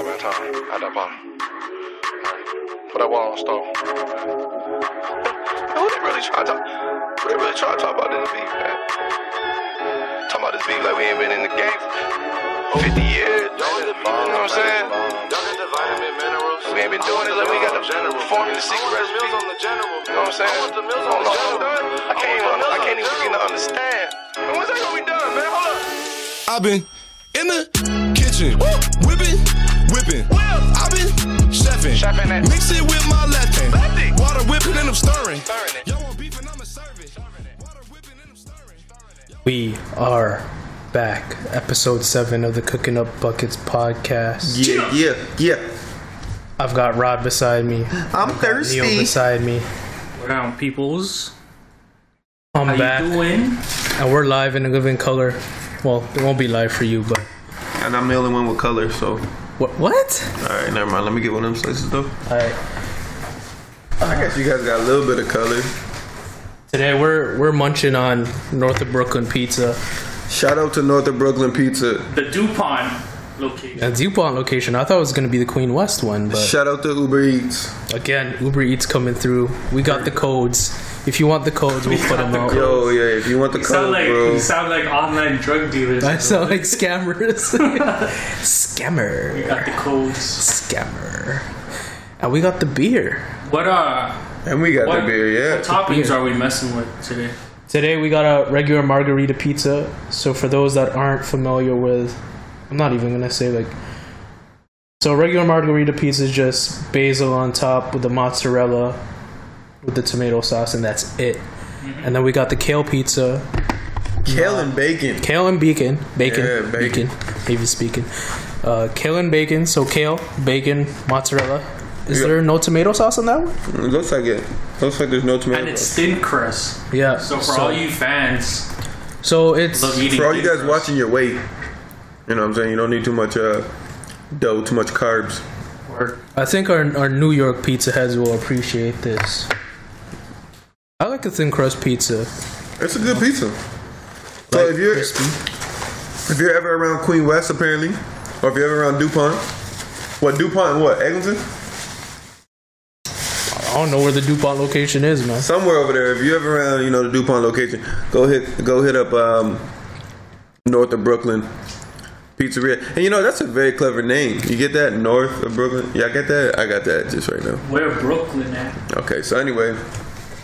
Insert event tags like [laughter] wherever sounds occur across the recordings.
Hey man, Tom, at that bottom. Put that wall on stove. Who they really try to talk? Who they really try to talk about this beef, man? Talking about this beef like we ain't been in the game for 50 years. You know what I'm saying? We ain't been doing it like we got the formula secret recipe. You know what I'm saying? Hold on, hold on. I can't even, I can't even begin to understand. Man, When's that gonna be done, man? Hold up. I've been in the kitchen, whipping, whipping. I've been chefing, Chefing mix it with my left hand. Lefty. Water whipping and I'm stirring. Stirring it. Y'all want beef and I'ma serve it. Water whipping and I'm stirring. We are back. Episode 7 of the Cooking Up Buckets podcast. Yeah, yeah, yeah. I've got Rod beside me, I'm Neil thirsty. beside me. Round peoples. I'm How back, you doing? and we're live in a living color. Well, it won't be live for you, but. And I'm the only one with color, so. What? What? Alright, never mind. Let me get one of them slices though. Alright. I guess you guys got a little bit of color. Today we're we're munching on North of Brooklyn pizza. Shout out to North of Brooklyn Pizza. The DuPont location. A DuPont location. I thought it was going to be the Queen West one, but Shout out to Uber Eats. again, Uber Eats coming through. We got the codes. If you want the codes, we'll [laughs] put them out. Yo, yeah, if you want the You sound like bro. you sound like online drug dealers. I sound like scammers. [laughs] Scammer. We got the codes. Scammer. And we got the beer. What uh? And we got What, the beer, yeah. what toppings are we messing with today? Today we got a regular margherita pizza. So for those that aren't familiar with, I'm not even gonna say like. So regular margherita pizza is just basil on top with the mozzarella, with the tomato sauce, and that's it. And then we got the kale pizza, Kale and bacon. kale and bacon, bacon, Yeah, bacon. bacon, maybe speaking. Uh, kale and bacon. So kale, bacon, mozzarella. Is Yeah. there no tomato sauce on that one? It looks like it. Looks like there's no tomato. And it's thin crust. Yeah. So for all you fans, so it's love. For all you guys crust. watching your weight, you know what I'm saying? You don't need too much uh, dough, too much carbs. I think our, our New York pizza heads will appreciate this. I like a thin crust pizza. It's a good pizza. So Like if you're crispy. if you're ever around Queen West, apparently, or if you're ever around Dupont, what Dupont? and What Eglinton? I don't know where the DuPont location is, man. Somewhere over there. If you're ever around, you know the Dupont location, go hit go hit up um, north of Brooklyn Pizzeria. And you know that's a very clever name. You get that north of Brooklyn? Yeah, I get that. I got that just right now. where Brooklyn at? Okay, so anyway,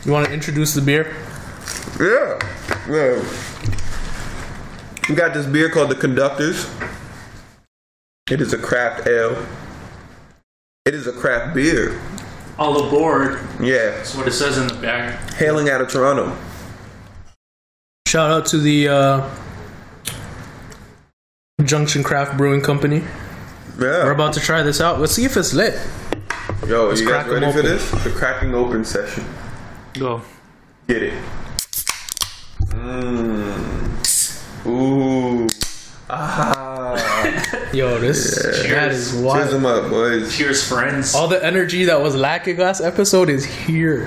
You want to introduce the beer? yeah, yeah. We got this beer called the Conductors. It is a craft ale. It is a craft beer. All aboard. Yeah, That's what it says in the back. hailing out of Toronto. Shout out to the uh, Junction Craft Brewing Company. Yeah. We're about to try this out. Let's see if it's lit. Yo, Let's you guys crack 'em ready for this? The cracking open session. Go. Get it. Mmm. Ooh. Ah. Yo, this that Cheers. is Cheers wild. them up, boys. Cheers, friends. All the energy that was lacking last episode is here. [laughs]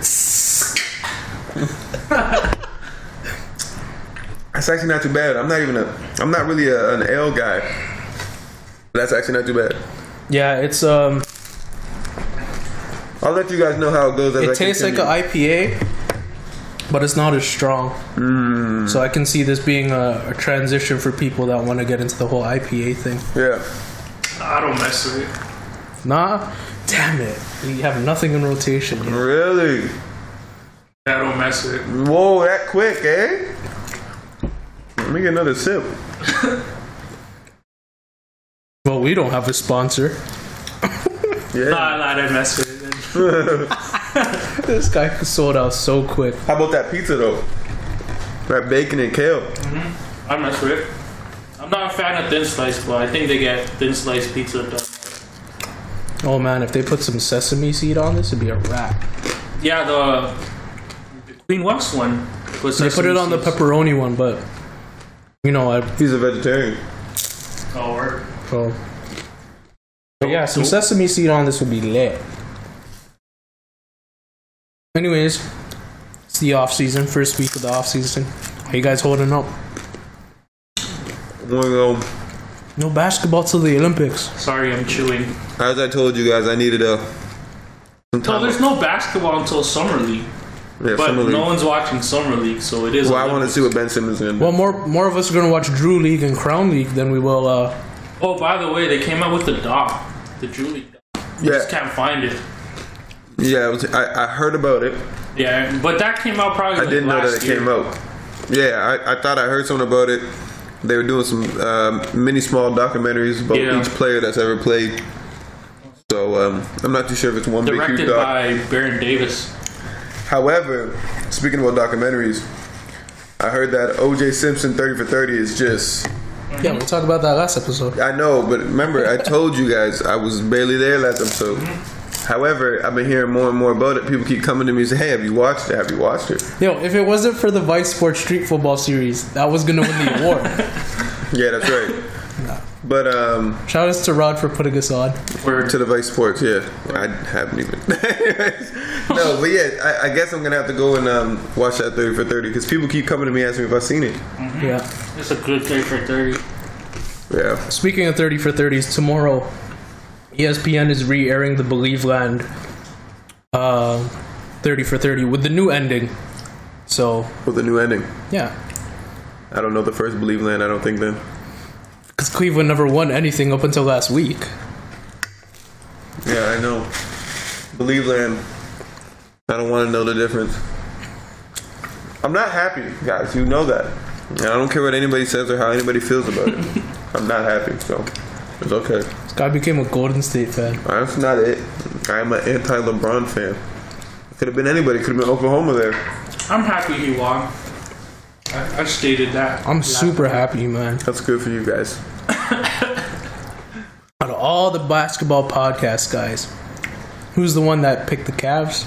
That's actually not too bad. I'm not even a. I'm not really a, an ale guy. But that's actually not too bad. Yeah, it's um, I'll let you guys know how it goes. As I it tastes like an IPA, but it's not as strong. Mm. So I can see this being a, a transition for people that want to get into the whole IPA thing. Yeah. I don't mess with it. Nah, damn it, we have nothing in rotation. Yet. Really? I don't mess with it. Whoa, that quick, eh? Let me get another sip. [laughs] Well, we don't have a sponsor. Yeah. Nah, nah, I didn't mess with it. [laughs] This guy sold out so quick. How about that pizza though? That bacon and kale. Mm-hmm. I mess with it. I'm not a fan of thin slice, but I think they get thin slice pizza done. Oh man, if they put some sesame seed on this, it'd be a wrap. Yeah, the, the Queen West one. Was They put it on the pepperoni one, but you know, I He's a vegetarian. Oh, word. so. But yeah, some sesame seed on this would be lit. Anyways, it's the off season, first week of the off season. How you guys holding up? One of No basketball till the Olympics. Sorry, I'm chewing. As I told you guys, I needed a some No, time. there's no basketball until summer league, yeah, but summer league. no one's watching summer league, so it is. well, I want to see what Ben Simmons is gonna do. Well, more more of us are gonna watch Drew League and Crown League than we will. uh Oh, by the way, they came out with the doc, the Julie. Doc. I yeah, just can't find it. Yeah. It was, I, I heard about it. Yeah, but that came out probably. I like didn't know that it year. came out. Yeah, I, I thought I heard something about it. They were doing some um, mini small documentaries about Yeah. each player that's ever played. So um, I'm not too sure if it's one big Directed huge doc. by Baron Davis. However, speaking about documentaries, I heard that OJ Simpson 30 for 30 is just. Yeah, we talked about that last episode. I know, but remember, I told you guys I was barely there last episode. However, I've been hearing more and more about it. People keep coming to me and say, "Hey, have you watched it? Have you watched it?" Yo, if it wasn't for the Vice Sports Street Football Series, that was gonna win the [laughs] award. Yeah, that's right. But um, Shout outs to Rod for putting us on. Where to the Vice Sports, yeah, I haven't even. [laughs] no, but yeah, I, I guess I'm gonna have to go and um, watch that 30 for 30 because people keep coming to me asking me if I've seen it. Yeah. it's a good day for thirty. Yeah, Speaking of 30 for 30s, tomorrow ESPN is re-airing the Believeland uh, 30 for 30 with the new ending. So, with the new ending. yeah. I don't know the first Believeland. I don't think then. Because Cleveland never won anything up until last week. Yeah, I know. Believeland. I don't want to know the difference. I'm not happy, guys. You know that. And I don't care what anybody says or how anybody feels about it. [laughs] I'm not happy, so it's okay. This guy became a Golden State fan. That's not it. I'm an anti-LeBron fan. Could have been anybody. Could have been Oklahoma there. I'm happy he won. I, I stated that. I'm super week. happy, man. That's good for you guys. [laughs] Out of all the basketball podcast guys, who's the one that picked the Cavs?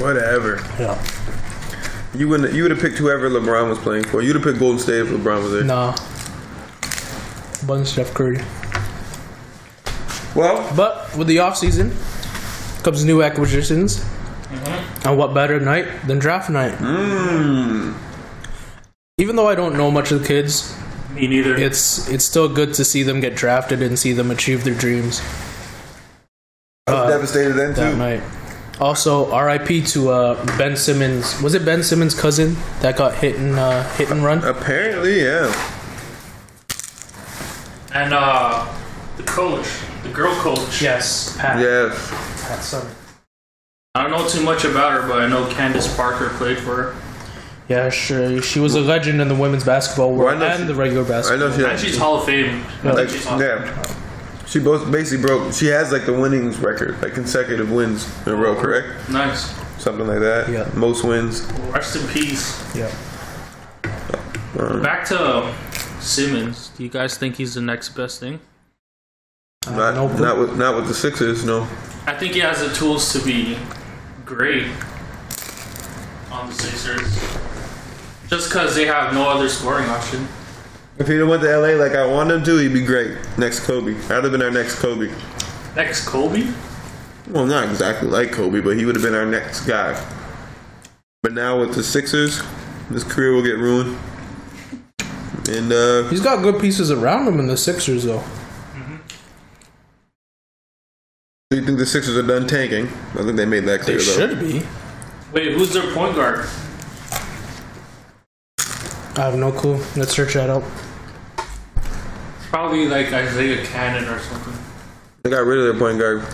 Whatever. Yeah. You wouldn't. You would have picked whoever LeBron was playing for. You'd have picked Golden State if LeBron was there. Nah. Bun Steph Curry. Well, But with the offseason comes new acquisitions. And what better night than draft night? Even though I don't know much of the kids, Me neither. it's it's still good to see them get drafted and see them achieve their dreams I was Uh, devastated then that too. night. Also, R.I.P. to uh, Ben Simmons. Was it Ben Simmons' cousin that got hit and uh, hit and run? Apparently, yeah. and uh, the coach, the girl coach. Yes, Pat. Yes. Pat Summitt. I don't know too much about her, but I know Candace Parker played for her. Yeah, sure. She was a legend in the women's basketball Well, I world know and she- the regular I basketball. know she. And she's Hall of Fame. I think like, she's Hall of Fame. yeah. She both basically broke. She has like the winnings record, like consecutive wins in a row, correct? Nice. Something like that. Yeah. Most wins. Rest in peace. Yeah. Back to Simmons. Do you guys think he's the next best thing? Not, no not with not with the Sixers. No. I think he has the tools to be great on the Sixers. Just because they have no other scoring option. If he went to LA like I wanted him to, he'd be great. Next Kobe. I'd have been our next Kobe. Next Kobe? Well, not exactly like Kobe, but he would have been our next guy. But now with the Sixers, his career will get ruined. And uh, He's got good pieces around him in the Sixers, though. Do you think the Sixers are done tanking? I think they made that They clear though. should be. Wait, who's their point guard? I have no clue. Let's search that out. Probably like Isaiah Canaan or something. They got rid of their point guard.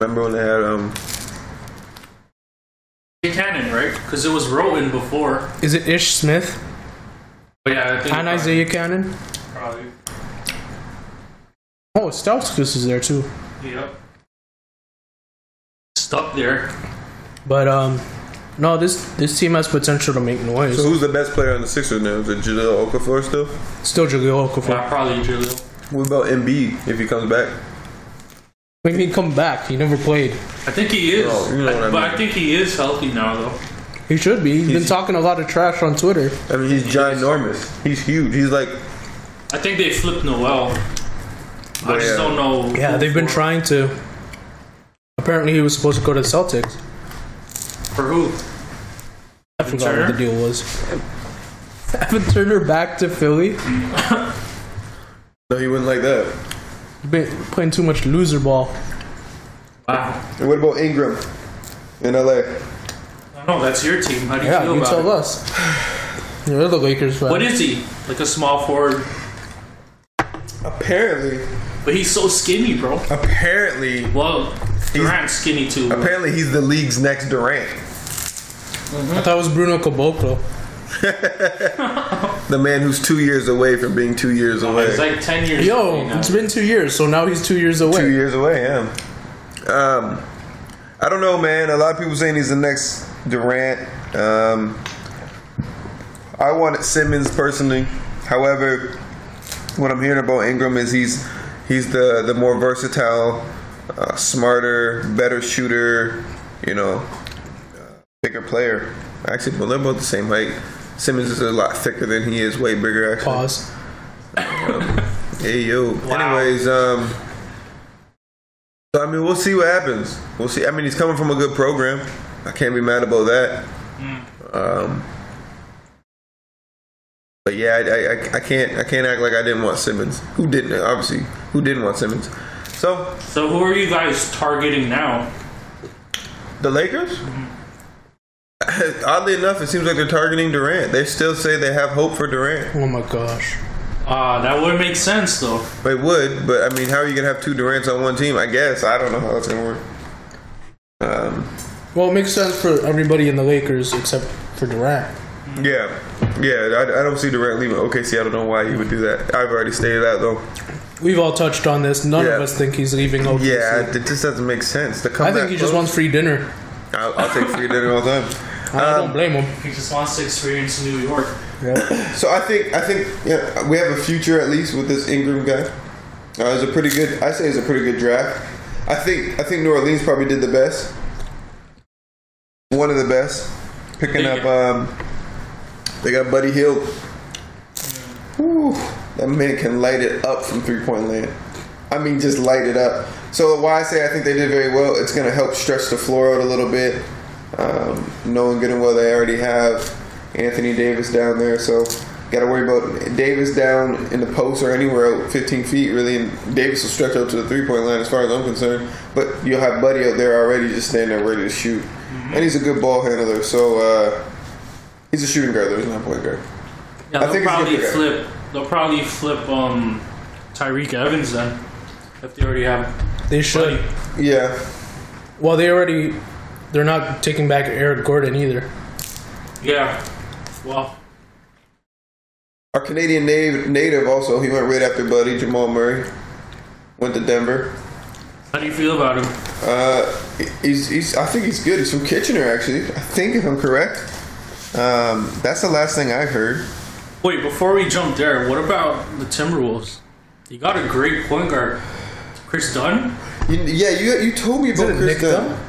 Remember when they had um Canaan, right? Because it was Rowan before. Is it Ish Smith But yeah, I think and Isaiah Canaan? Probably. Oh, Stauskas is there too. Yep. Stuck there. But um, no, this this team has potential to make noise. So who's the best player on the Sixers now? Is it Jahlil Okafor still? Still Jahlil Okafor. Yeah, probably Julio. What about Embiid if he comes back? When he come back, he never played. I think he is. Oh, you know what I but mean. I think he is healthy now, though. He should be. He's been talking a lot of trash on Twitter. I mean, he's ginormous. He's huge. He's like I think they flipped Noel. I just yeah. don't know. Yeah, they've been trying to. Apparently, he was supposed to go to the Celtics. For who? I forgot Turner? what the deal was. [laughs] Evan Turner back to Philly. No, he wouldn't like that. Been playing too much loser ball. Wow. And what about Ingram in LA? I don't know. That's your team. How do you Yeah, feel you about tell it? us. You're the Lakers fan. What is he? Like a small forward, Apparently, but he's so skinny, bro. apparently, Well, Durant's skinny too. apparently he's the league's next Durant. I thought it was Bruno Caboclo. [laughs] [laughs] The man who's two years away from being two years away. It's like ten years. Yo, it's been two years, so now he's two years away. two years away, yeah. Um, I don't know, man. A lot of people saying he's the next Durant. Um, I wanted Simmons personally. However, what I'm hearing about Ingram is he's he's the the more versatile, uh, smarter, better shooter. You know, uh, bigger player. Actually, well, they're both the same height. Simmons is a lot thicker than he is, way bigger. Actually. Pause. Hey yo. [laughs] Wow. Anyways, um so, I mean we'll see what happens. We'll see. I mean he's coming from a good program. I can't be mad about that. Um but yeah, I, I, I- I can't I can't act like I didn't want Simmons. Who didn't obviously who didn't want Simmons? So So who are you guys targeting now? the Lakers? Oddly enough, it seems like they're targeting Durant. They still say they have hope for Durant. Oh my gosh. Uh, that would make sense though. They would, but I mean, how are you gonna have two Durants on one team? I guess I don't know how that's gonna work. Um, Well, it makes sense for everybody in the Lakers except for Durant. Yeah, yeah. I, I don't see Durant leaving OKC. I don't know why he would do that. I've already stated that though. We've all touched on this. None Yeah. of us think he's leaving OKC. Yeah, it just doesn't make sense. To come I think that he just wants free dinner. I'll, I'll take free dinner all the time. [laughs] I Um, don't blame him. He just wants to experience New York. Yeah. [coughs] So I think I think yeah, we have a future at least with this Ingram guy. Uh, it's a pretty good. I say it's a pretty good draft. I think I think New Orleans probably did the best. One of the best, picking up. Um, they got Buddy Hield. Whew, that man can light it up from three point land. I mean, just light it up. So why I say I think they did very well, it's going to help stretch the floor out a little bit. Um, knowing good and well they already have Anthony Davis down there, so got to worry about Davis down in the post or anywhere out 15 feet really, and Davis will stretch out to the three point line as far as I'm concerned. But you'll have Buddy out there already, just standing there ready to shoot, and he's a good ball handler. So uh, he's a shooting guard. There's not a point guard. Yeah, I they'll think probably good for flip. They'll probably flip um, Tyreke Evans then, if they already have. They should. Buddy. Yeah, Well, they already. They're not taking back Eric Gordon either. Yeah. Well, our Canadian native, native also he went right after Buddy Jamal Murray. Went to Denver. how do you feel about him? Uh, he's, he's I think he's good. He's from Kitchener actually. I think if I'm correct. Um, that's the last thing I heard. Wait, before we jump there, what about the Timberwolves? You got a great point guard, Kris Dunn. You, yeah, you you told me about it Chris Nick Dunn. Dunn?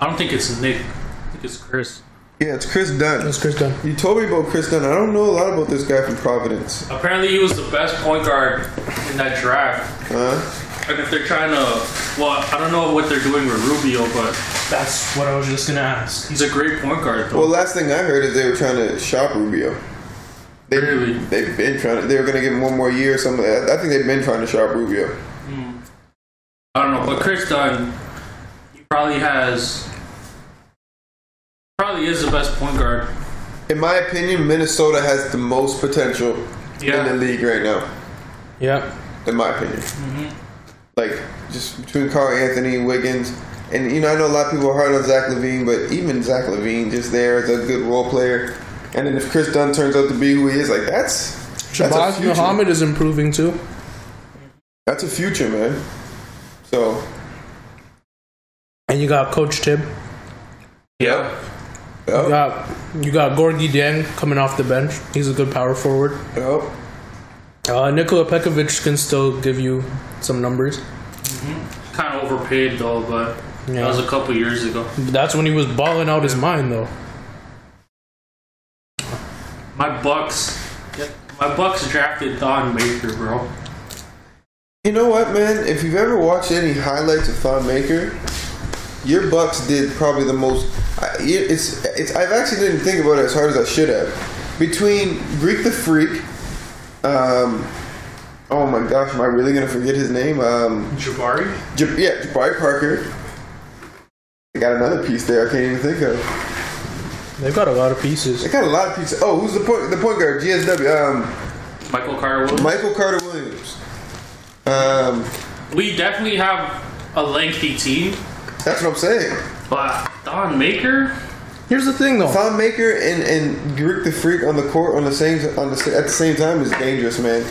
I don't think it's Nick. I think it's Chris. Yeah, it's Kris Dunn. That's Kris Dunn. You told me about Kris Dunn. I don't know a lot about this guy from Providence. Apparently, he was the best point guard in that draft. Huh? And if they're trying to, well, I don't know what they're doing with Rubio, but That's what I was just gonna ask. he's a great point guard. Though. Well, last thing I heard is they were trying to shop Rubio. They, Really? They've been trying to. They were going to give him one more year or something. I I think they've been trying to shop Rubio. Hmm. I don't know, but Kris Dunn, he probably has, probably is the best point guard. In my opinion, Minnesota has the most potential in Yeah. the league right now. Yeah. in my opinion. Mm-hmm. Like just between Karl-Anthony, Wiggins, and you know I know a lot of people are hard on Zach LaVine, but even Zach LaVine just there as a good role player. And then if Kris Dunn turns out to be who he is, like that's that's Shabazz. Muhammad is improving too. That's a future, man. So And you got Coach Tib. Yeah. You yep, got you got Gorgui Dieng coming off the bench. He's a good power forward. yep. Uh, Nikola Pekovic can still give you some numbers. Kind of overpaid though, but that was a couple years ago. That's when he was balling out his mind, though. My Bucks, my Bucks drafted Thon Maker, bro. You know what, man? If you've ever watched any highlights of Thon Maker, your Bucks did probably the most. I- It's it's. I've actually didn't think about it as hard as I should have. Between Greek the Freak, um, Oh my gosh, am I really gonna forget his name? Um, Jabari. J- yeah, Jabari Parker. I got another piece there I can't even think of. They've got a lot of pieces. They got a lot of pieces. Oh, who's the point? The point guard, GSW. Um, Michael Carter Williams. Michael Carter Williams. Um, We definitely have a lengthy team, that's what I'm saying. but Thon Maker. Here's the thing, though. Thon Maker and and Greek the Freak on the court on the same on the at the same time is dangerous, man.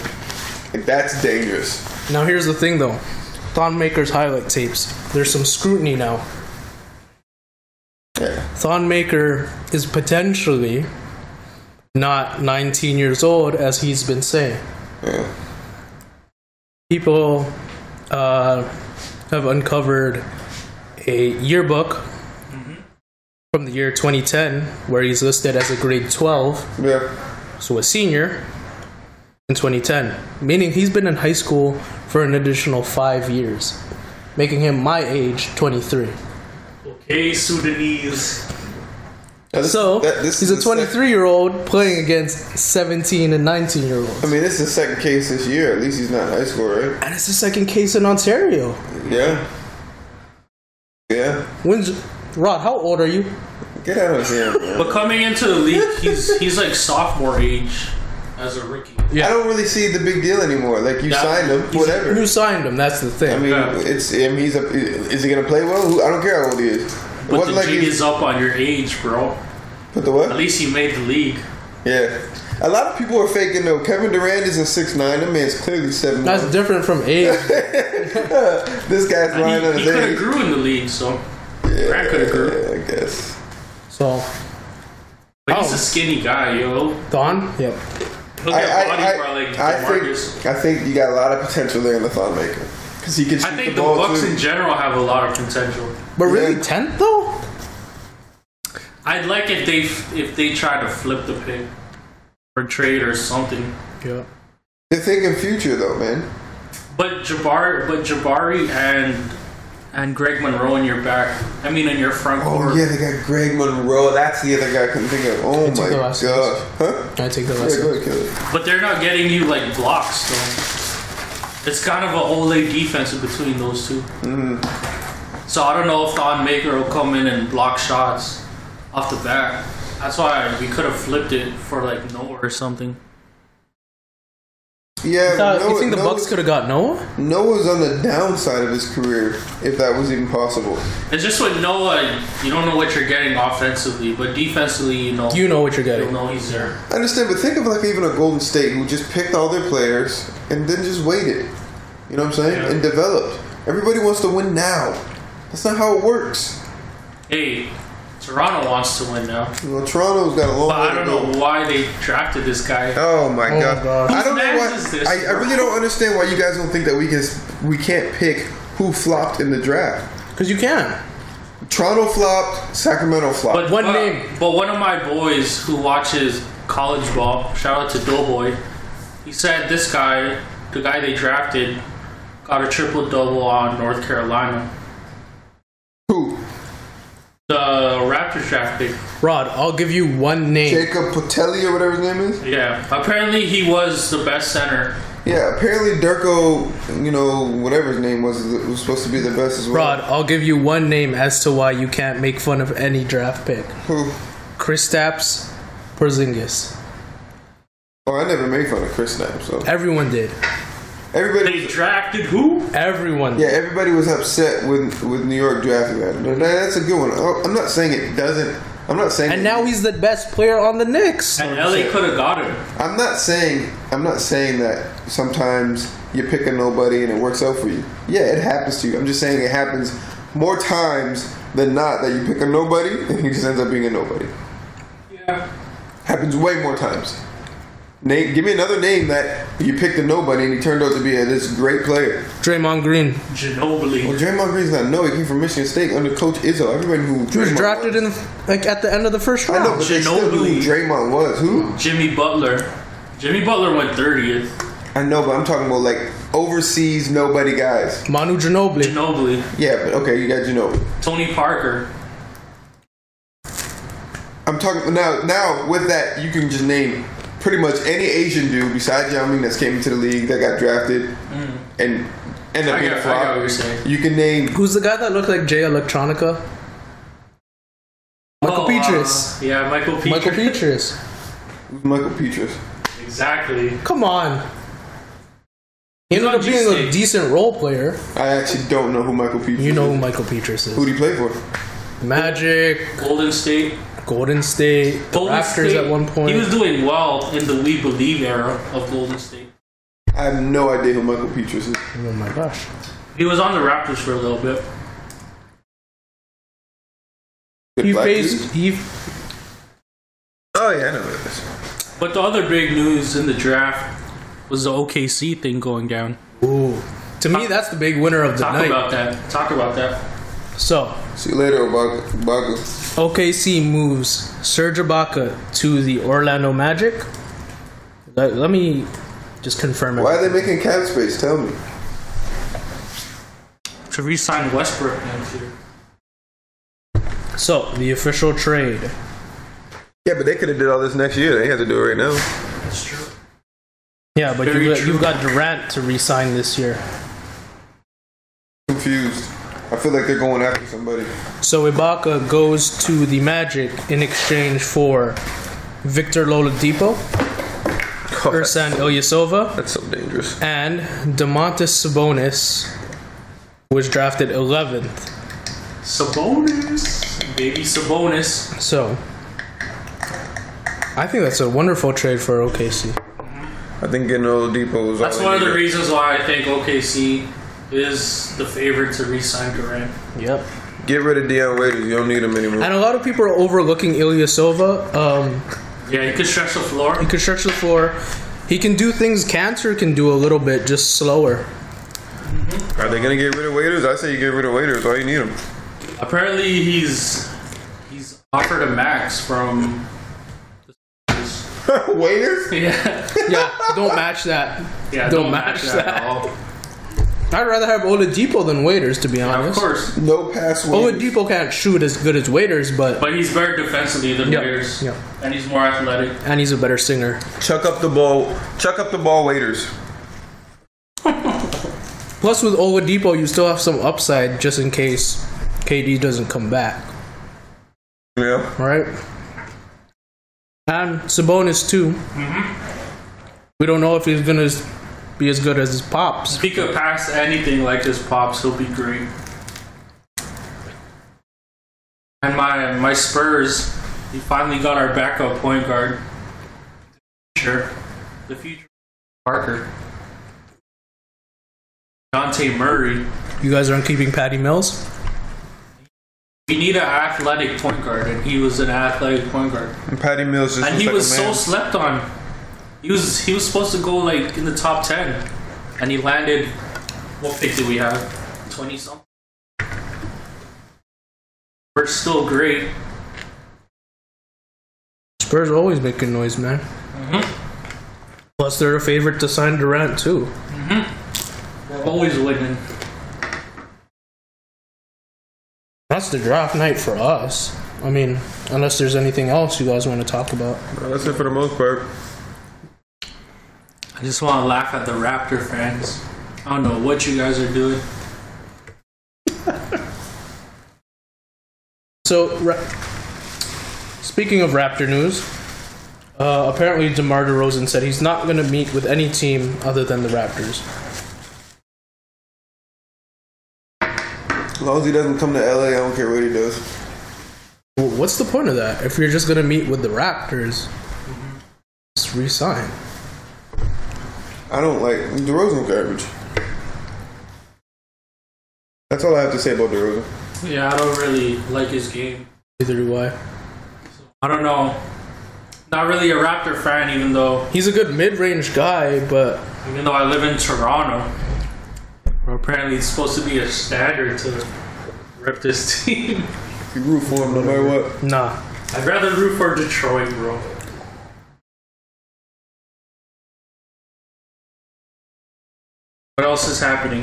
Like, that's dangerous. Now here's the thing though. Thon Maker's highlight tapes. There's some scrutiny now. Yeah. Thon Maker is potentially not 19 years old as he's been saying. Yeah. People uh, have uncovered a yearbook from the year 2010 where he's listed as a grade 12, Yeah. so a senior in 2010, meaning he's been in high school for an additional five years, making him my age 23. Okay, Sudanese. This- So that- this he's a the 23 year old playing against 17 and 19 year olds. I mean, this is the second case this year. At least he's not in high school, right? And it's the second case in Ontario. Yeah. Yeah. When's Rod? How old are you? Get out of here, man. But coming into the league, he's he's like sophomore age as a rookie. Yeah. I don't really see the big deal anymore. Like you Yeah. signed him, whatever. You signed him. That's the thing. I mean, Yeah. it's I mean, he's a. Is he gonna play well? Who- I don't care how old he is. But wasn't the like jig is up on your age, bro. put the what? At least you made the league. Yeah. A lot of people are faking though. Kevin Durant isn't six nine. That man's clearly seven. That's different from age. [laughs] this guy's And lying on he he his could have grew in the league, so Durant could have grew. Yeah, I guess. so But he's Oh. a skinny guy, yo. Don. Yep. He'll I, get I, bodied like I, I think I think you got a lot of potential there in the Thon Maker because he can shoot I think the the Bucks too. in general have a lot of potential. But really, Yeah. tenth though. I'd like if they if they try to flip the pick or trade or something. Yeah. They're thinking future though, man. But Jabari, but Jabari and and Greg Monroe in your back. I mean, in your front Oh court. yeah, they got Greg Monroe. That's the other guy I couldn't think of. Oh took my the gosh, last huh? I take the Yeah, go lesson. ahead, kill it. But they're not getting you like blocks though. It's kind of an Ole defense between those 2 mm-hmm. So I don't know if Thon Maker will come in and block shots off the bat. That's why we could have flipped it for like Noah or something. Yeah, Uh, Noah, you think the Noah- Bucks could have got Noah? Noah's on the downside of his career, if that was even possible. It's just with Noah, you don't know what you're getting offensively, but defensively, you know, You know what you're getting. you'll getting. know he's there. I understand, but think of like even a Golden State who just picked all their players and then just waited. You know what I'm saying? Yeah. And developed. Everybody wants to win now. That's not how it works. Hey, Toronto wants to win now, Well, Toronto's got a long but way I don't go. know why they drafted this guy. Oh my Oh, god! God. I don't know Whose why. is this, I, I really don't understand why you guys don't think that we can we can't pick who flopped in the draft. Because you can. Toronto flopped. Sacramento flopped. But One but, name. But one of my boys who watches college ball, shout out to Doughboy, he said this guy, the guy they drafted, got a triple double on North Carolina. who? The Raptors draft pick. Rod, I'll give you one name. Jacob Potelli or whatever his name is. Yeah. Apparently he was the best center. Yeah, apparently Darko, you know, whatever his name was, was supposed to be the best as well. Rod, I'll give you one name as to why you can't make fun of any draft pick. Who? Kristaps Porzingis. Oh, I never made fun of Chris Snap. So Everyone did. Everybody, They drafted who? Everyone. yeah, everybody was upset with with New York drafting that. That- That's a good one. Oh, I'm not saying it doesn't. I'm not saying. And it- now he's the best player on the Knicks. And LA could have got him. I'm not saying. I'm not saying that sometimes you pick a nobody and it works out for you. Yeah, it happens to you. I'm just saying it happens more times than not that you pick a nobody [laughs] and he just ends up being a nobody. Yeah. Happens way more times. Name, give me another name that you picked a nobody and he turned out to be a, this great player. Draymond Green. Ginobili. Well, Draymond Green's not no. He came from Michigan State under Coach Izzo. Everybody knew who He was Draymond drafted in the, like at the end of the first I know, round. but they still knew who Ginobili. Draymond was. Who? Jimmy Butler. Jimmy Butler went 30th. I know, but I'm talking about like overseas nobody guys. Manu Ginobili. Ginobili. Yeah, but okay, you got Ginobili. Tony Parker. I'm talking now. Now with that, you can just name pretty much any Asian dude besides Yao Ming that's came into the league that got drafted and ended up I being get, a I flop. you're saying. You can name Who's the guy that looked like Jay Electronica? Michael Oh, Pietrus. uh, yeah, Michael Pietrus. Michael Pietrus. [laughs] Michael Pietrus. Exactly. Come on. He ended up being a G-State. decent role player. I actually don't know who Michael Pietrus You know who Michael Pietrus is. Who'd is. he play for? Magic, Golden State. Golden State, the Golden Raptors State. at one point. He was doing well in the We Believe era of Golden State. I have no idea who Michael Pietrus is. oh my gosh. He was on the Raptors for a little bit. Good He black faced he Oh yeah, I know who it is. But the other big news in the draft was the OKC thing going down. Ooh. To me that's the big winner of the Talk night. Talk about that. Talk about that. So See you later, Obaka. Obaka. OKC moves Serge Ibaka to the Orlando Magic. Let, let me just confirm it. Why are they making cap space? Tell me. To re-sign Westbrook next year. So the official trade. Yeah, but they could have did all this next year. They have to do it right now. That's true. Yeah, but Very you've got, true. you've got Durant to re-sign this year. Confused. I feel like they're going after somebody. So Ibaka goes to the Magic in exchange for Victor Oladipo, Oh, that's, Ersan Ilyasova, that's so dangerous. and Domantas Sabonis was drafted 11th. Sabonis. Baby Sabonis. So I think that's a wonderful trade for OKC. I think getting Oladipo was That's one of the reasons why I think OKC is the favorite to re-sign Durant. Yep. Get rid of Dion Waiters. You don't need him anymore. And a lot of people are overlooking Ilyasova. Um, Yeah, he could stretch the floor. he can stretch the floor. He can do things Cancer can do a little bit, just slower. Are they gonna get rid of Waiters? I say you get rid of Waiters. Why you need him? Apparently, he's he's offered a max from. [laughs] Waiters? Yeah, Yeah, don't match that. yeah. Don't match that. at all. [laughs] I'd rather have Oladipo than Waiters, to be Of honest. Of course, No pass Waiters. Oladipo can't shoot as good as Waiters, but but he's better defensively than Yeah, Waiters, yeah. and he's more athletic. and he's a better singer. Chuck up the ball. Chuck up the ball, Waiters. [laughs] Plus, with Oladipo, you still have some upside just in case KD doesn't come back, Yeah. right? And Sabonis too. Mm-hmm. We don't know if he's gonna be as good as his pops. If he could pass anything like his pops, he'll be great. And my my Spurs, we finally got our backup point guard. Sure, the future Parker, Dejounte Murray. You guys aren't keeping Patty Mills. We need an athletic point guard, and he was an athletic point guard. And Patty Mills just And looks he like was a so slept on. He was he was supposed to go like in the top ten, and he landed. What pick did we have? Twenty something. We're still great. Spurs always making noise, man. Mm-hmm. Plus, they're a favorite to sign Durant too. Mm-hmm. We're always winning. That's the draft night for us. I mean, unless there's anything else you guys want to talk about. No, that's it for the most part. I just want to laugh at the Raptor fans. I don't know what you guys are doing. [laughs] So, ra- speaking of Raptor news, uh, apparently DeMar DeRozan said he's not going to meet with any team other than the Raptors. As long as he doesn't come to LA, I don't care what he does. Well, what's the point of that? If you're just going to meet with the Raptors, just resign. I don't like DeRozan garbage. That's all I have to say about DeRozan. Yeah, I don't really like his game. Neither do I. I don't know. Not really a Raptor fan, even though He's a good mid-range guy, but even though I live in Toronto. Where apparently it's supposed to be a standard to rip this [laughs] team. You root for him no matter what. nah. I'd rather root for Detroit, bro. What else is happening?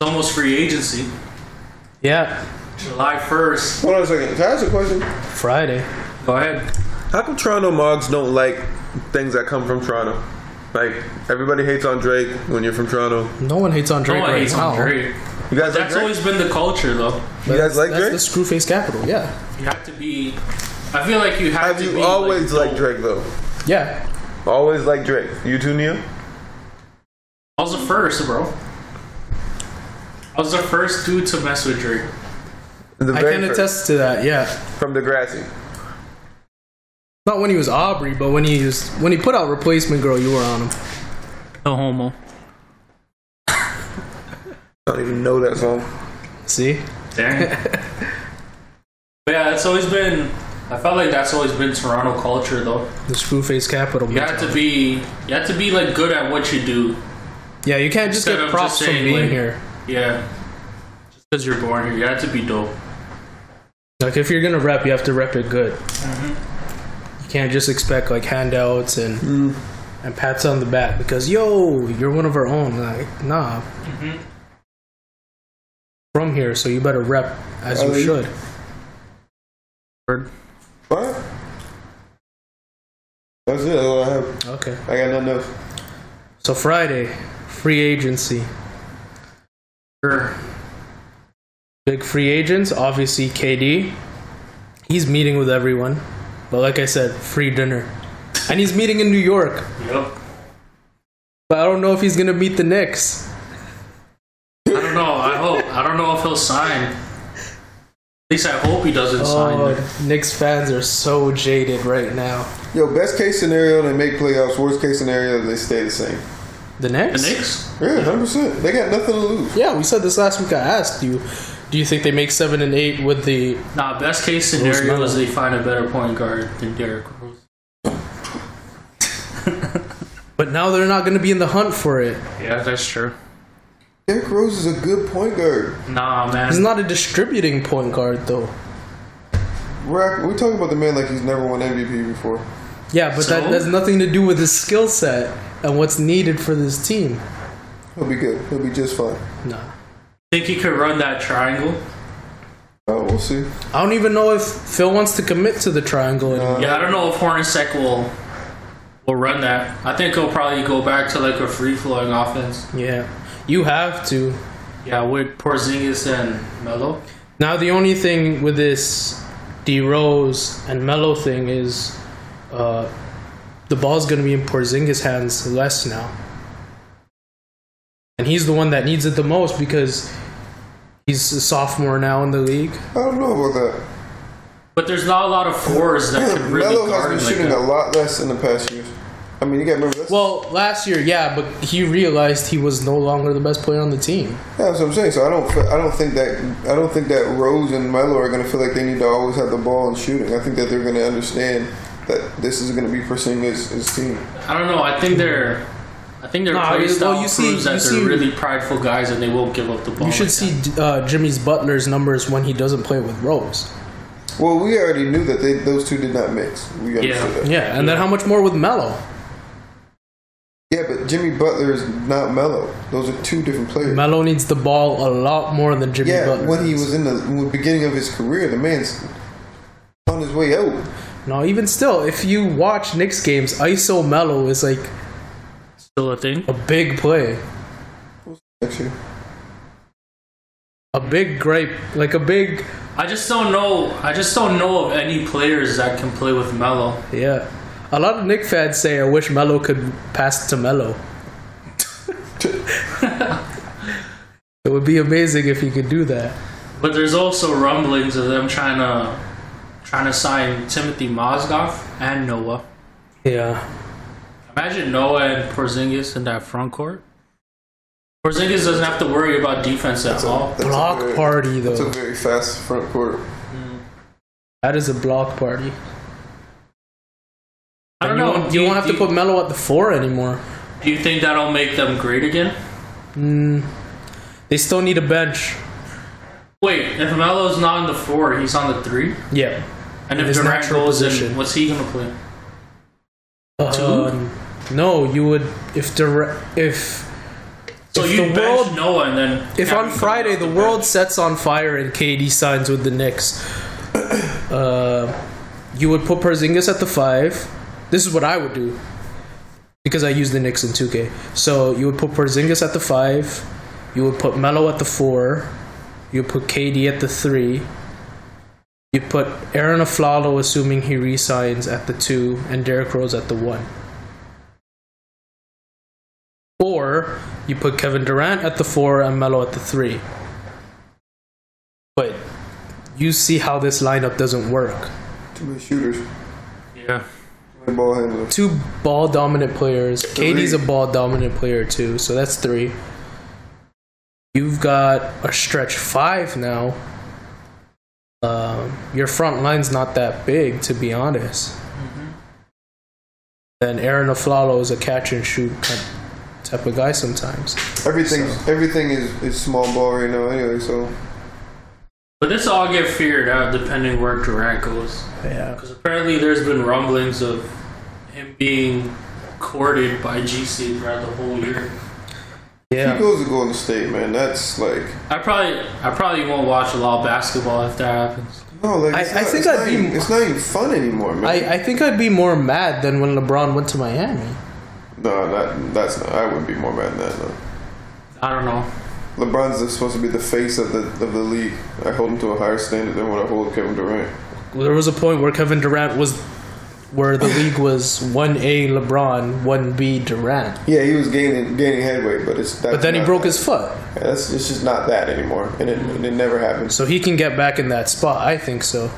It's almost free agency. Yeah, July 1st. Hold on a second. Can I ask a question? Friday. Go ahead. How come Toronto Mogs don't like things that come from Toronto? Like everybody hates on Drake when you're from Toronto. No one hates on Drake No Drake one right hates now. on Drake. You guys like That's Drake? always been the culture, though. you guys like That's Drake? the Screwface capital. Yeah, You have to be. I feel like you have, to. Have to you be. always like, liked Drake though? yeah. Always liked Drake. You too, Nia? I was the first, bro. I was the first dude to mess with Drake. The I can first. attest to that. Yeah, from Degrassi. not when he was Aubrey, but when he was when he put out Replacement Girl, you were on him. No homo. I don't even know that song. See, Dang. [laughs] but yeah, that's always been. I felt like that's always been Toronto culture, though. the Screwface capital. You have to be. You have to be like good at what you do. Yeah, you can't just Instead get of props just from being like- here. Yeah. Just because you're born here, you have to be dope. Like if you're gonna rep, you have to rep it good. Mm-hmm. You can't just expect like handouts and Mm. and pats on the back because yo, you're one of our own. Like nah, Mm-hmm. from here, so you better rep as you you- should. Word. What? That's it. All I have. Okay. I got nothing else. So Friday, free agency. Sure. Big free agents, obviously KD. He's meeting with everyone. But like I said, free dinner. And he's meeting in New York. Yep. But I don't know if he's gonna meet the Knicks. I don't know. I hope. I don't know if he'll sign. At least I hope he doesn't oh, sign. Oh, there. Knicks fans are so jaded right now. Yo, best case scenario, they make playoffs. Worst case scenario, they stay the same. The The Knicks? Knicks? Yeah, hundred percent. They got nothing to lose. Yeah, we said this last week. I asked you, do you think they make seven and eight with the? Nah, best case scenario Melo. is they find a better point guard than Derrick Rose. [laughs] But now they're not going to be in the hunt for it. Yeah, that's true. Derrick Rose is a good point guard. Nah, man. He's not a distributing point guard though. We're, we're talking about the man like he's never won MVP before. Yeah, but So? that has nothing to do with his skill set and what's needed for this team. He'll be good. He'll be just fine. Nah. Think he could run that triangle? Oh, we'll see. I don't even know if Phil wants to commit to the triangle anymore. Yeah, I don't know if Hornacek will will run that. I think he'll probably go back to like a free flowing offense. Yeah, you have to. Yeah, with Porzingis and Melo. Now the only thing with this D Rose and Melo thing is uh, the ball's going to be in Porzingis' hands less now, and he's the one that needs it the most because he's a sophomore now in the league. I don't know about that. But there's not a lot of fours that can really Melo has been like shooting a lot less in the past years. I mean, you got to remember that's, Well, last year, yeah, but he realized he was no longer the best player on the team. yeah, that's what I'm saying. So I don't, fe- I don't think that, I don't think that Rose and Melo are going to feel like they need to always have the ball and shooting. I think that they're going to understand that this is going to be pursuing his his team. I don't know. I think they're. I think their Nah, play well, style you see- proves that you they're see- really prideful guys and they won't give up the ball. You should like see uh, Jimmy's Butler's numbers when he doesn't play with Rose. Well, we already knew that they, those two did not mix. We understood Yeah. that. Yeah, and then how much more with Melo? Yeah, but Jimmy Butler is not Melo. Those are two different players. Melo needs the ball a lot more than Jimmy yeah, Butler. when he was in the, in the beginning of his career, the man's on his way out. No, even still, if you watch Knicks games, ISO Melo is like still a thing. a big play. Actually, A big gripe. Like a big. I just don't know. I just don't know of any players that can play with Melo. Yeah. A lot of Knicks fans say, I wish Melo could pass to Melo. [laughs] it would be amazing if he could do that. But there's also rumblings of them trying to trying to sign Timofey Mozgov and Noah. Yeah. Imagine Noah and Porzingis in that front court. Porzingis doesn't have to worry about defense at all. Block very- party, That's a very fast front court. That is a block party. I don't you know. won't, do you won't have do to put Melo at the four anymore. Do you think that'll make them great again? Mm. They still need a bench. Wait, if Melo's not on the four, he's on the three. Yeah. And if his Durant natural goes position. in, what's he gonna play? Um, no, you would if the if So if you the bench world Noah and then if on Friday off the bench. world sets on fire and KD signs with the Knicks, uh, you would put Porzingis at the five. This is what I would do because I use the Knicks in 2K. So you would put Porzingis at the five. You would put Melo at the four. You would put KD at the three. You put Arron Afflalo, assuming he resigns at the two, and Derrick Rose at the one. Or you put Kevin Durant at the four and Melo at the three. But you see how this lineup doesn't work. Too many shooters. Yeah. Too many ball handlers. Two ball dominant players. KD's a ball dominant player too, so that's three. You've got a stretch five now. Um, your front line's not that big, to be honest. And Arron Afflalo is a catch and shoot type of guy sometimes. Everything, everything is, is small ball right now. Anyway, so But this all get figured out depending where Durant goes. Yeah. Because apparently there's been rumblings of him being courted by GC throughout the whole year. He goes to Golden State, man. That's like I probably I probably won't watch a lot of basketball if that happens. no, like I- it's I not, think it's I'd not be- even, it's not even fun anymore, man. I, I think I'd be more mad than when LeBron went to Miami. no, that that's not. I wouldn't be more mad than that. No. I don't know. LeBron's supposed to be the face of the of the league. I hold him to a higher standard than what I hold Kevin Durant. There was a point where Kevin Durant was, where the league was one A LeBron, one B Durant. Yeah, he was gaining gaining headway, but it's But then he broke that. his foot, Yeah, that's it's just not that anymore, and it, and it never happened. so he can get back in that spot. I think so.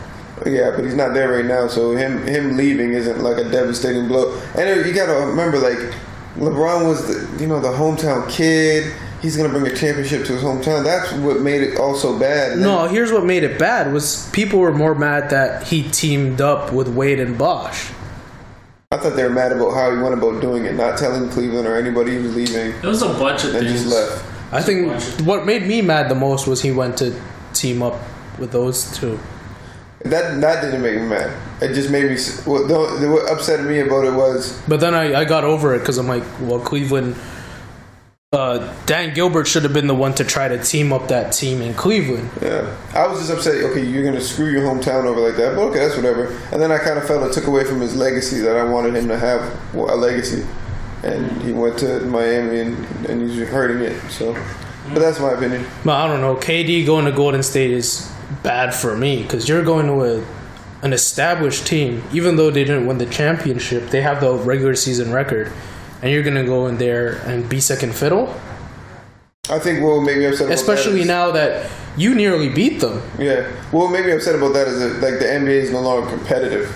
Yeah, but he's not there right now, so him him leaving isn't like a devastating blow. And you gotta remember, like LeBron was the you know the hometown kid. He's gonna bring a championship to his hometown. That's what made it all so bad. And No, here's what made it bad was people were more mad that he teamed up with Wade and Bosh. I thought they were mad about how he went about doing it, not telling Cleveland or anybody he was leaving, It was a bunch of and things. just left. I think what made me mad the most was he went to team up with those two. That that didn't make me mad. It just made me. s- What, the, what upset me about it was But then I, I got over it because I'm like, well, Cleveland. Uh, Dan Gilbert should have been the one to try to team up that team in Cleveland. Yeah, I was just upset. Okay, you're gonna screw your hometown over like that, but okay, that's whatever. And then I kind of felt it took away from his legacy that I wanted him to have a legacy, and he went to Miami and, and he's hurting it. So, but that's my opinion. But I don't know. KD going to Golden State is bad for me because you're going to a, an established team. Even though they didn't win the championship, they have the regular season record, and you're going to go in there and be second fiddle. I think what made me upset, about Especially that is, now that you nearly beat them. Yeah, what made me upset about that is that like the NBA is no longer competitive.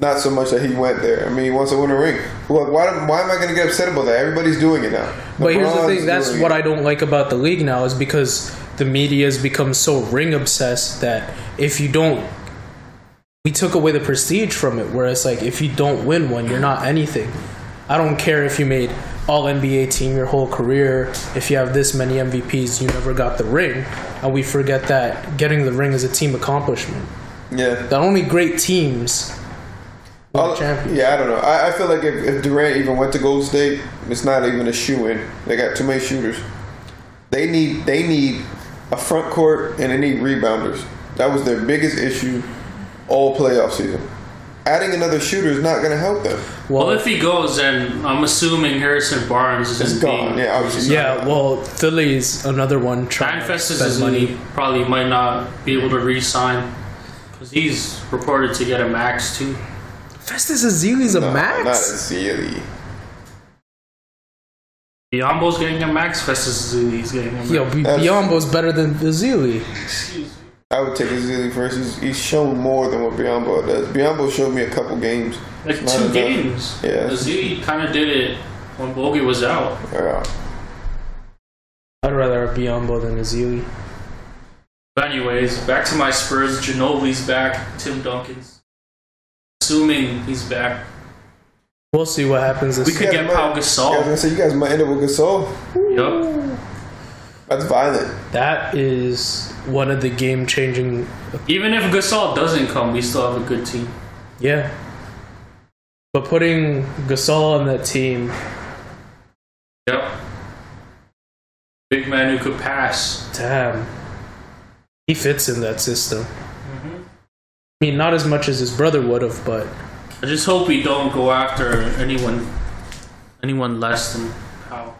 Not so much that he went there. I mean, he wants to win a ring. Well, why, why am I going to get upset about that? Everybody's doing it now. But here's the thing: that's what it. I don't like about the league now is because the media has become so ring obsessed that if you don't, we took away the prestige from it. Whereas, like if you don't win one, you're not anything. I don't care if you made All NBA team your whole career. If you have this many MVPs, you never got the ring, and we forget that getting the ring is a team accomplishment. Yeah. That only great teams win All- the champion. yeah, I don't know. I, I feel like if, if Durant even went to Golden State, it's not even a shoe in. They got too many shooters. They need they need a front court and they need rebounders. That was their biggest issue all playoff season. Adding another shooter is not going to help them. Well, if he goes, then I'm assuming Harrison Barnes is It's gone. Yeah, obviously. Yeah, well, Philly's another one trying to Festus spend is money. probably might not be able to re-sign because he's reported to get a max too. Festus Ezeli's a No, max. Not Ezeli. Biyombo's getting a max. Festus is getting a max. Yo, B- That's- Biyombo's better than Ezeli. I would take Ezeli first. He's, he's shown more than what Biyombo does. Biyombo showed me a couple games. like two enough. games. Yeah. Z kind of did it when Bogey was out. Yeah. I'd rather have Biyombo than Ezeli. But anyways, back to my Spurs. Ginobili's back. Tim Duncan's. Assuming he's back, We'll see what happens this we could get guys Pau Gasol. Yeah, I was gonna say you guys might end up with Gasol. Yup. That's violent. That is one of the game changing. Even if Gasol doesn't come, we still have a good team. Yeah. But putting Gasol on that team, Yep. Big man who could pass. damn, he fits in that system. Mm-hmm. I mean, not as much as his brother would have, but I just hope we don't go after anyone, anyone less than Powell.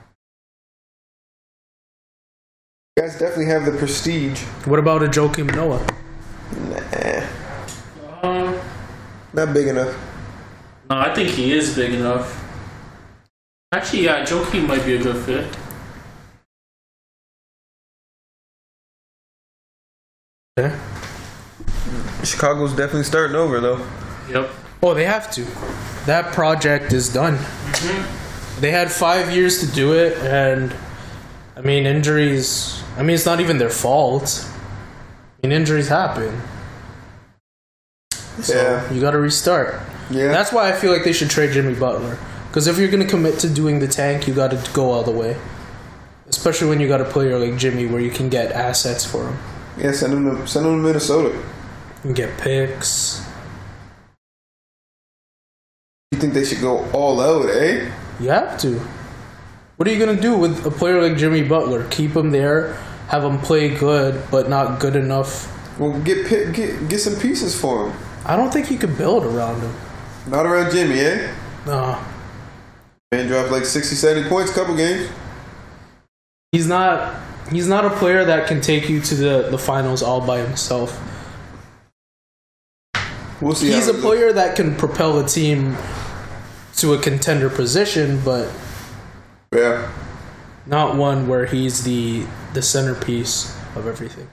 You guys definitely have the prestige. what about a Joakim Noah? Nah, Um, not big enough. no, I think he is big enough. Actually, yeah, Joakim might be a good fit. Yeah. Chicago's definitely starting over though. Yep. Oh, they have to. That project is done. They had five years to do it, and I mean, injuries. I mean, it's not even their fault. I mean, injuries happen. So Yeah. you got to restart. Yeah. That's why I feel like they should trade Jimmy Butler. Because if you're going to commit to doing the tank, you got to go all the way. Especially when you got a player like Jimmy, where you can get assets for him. yeah. Send him to send him to Minnesota. You can get picks. You think they should go all out, eh? You have to. What are you gonna do with a player like Jimmy Butler? Keep him there, have him play good, but not good enough. Well, get get get some pieces for him. I don't think you could build around him. Not around Jimmy, eh? No, Man dropped like 60, 70 points, couple games. he's not. He's not a player that can take you to the, the finals all by himself. We'll see. He's a player that can propel a team to a contender position, but. Yeah. not one where he's the the centerpiece of everything.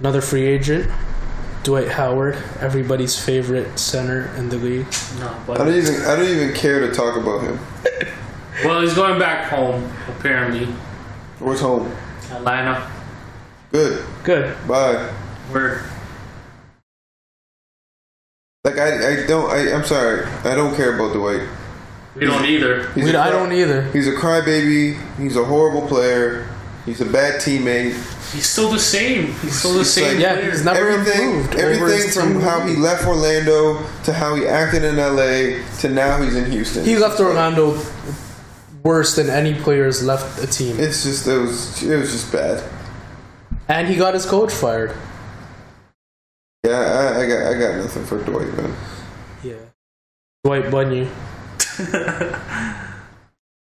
Another free agent, Dwight Howard, everybody's favorite center in the league. No, but I don't even I don't even care to talk about him. [laughs] well, he's going back home apparently. Where's home? Atlanta. Good. Good. Bye. Word. Like I, I don't I, I'm sorry. I don't care about Dwight. We don't either. He's We, a I cry- don't either. He's a crybaby. He's a horrible player. He's a bad teammate. He's still the same. He's still the It's same. like- Yeah, player. he's never everything, improved. over everything his from two- how he left Orlando to how he acted in LA to now he's in Houston. he left Orlando worse than any players left a team, It's just it was it was just bad. and he got his coach fired. Yeah, I, I got I got nothing for Dwight, man. Yeah. Dwight Bunny. [laughs]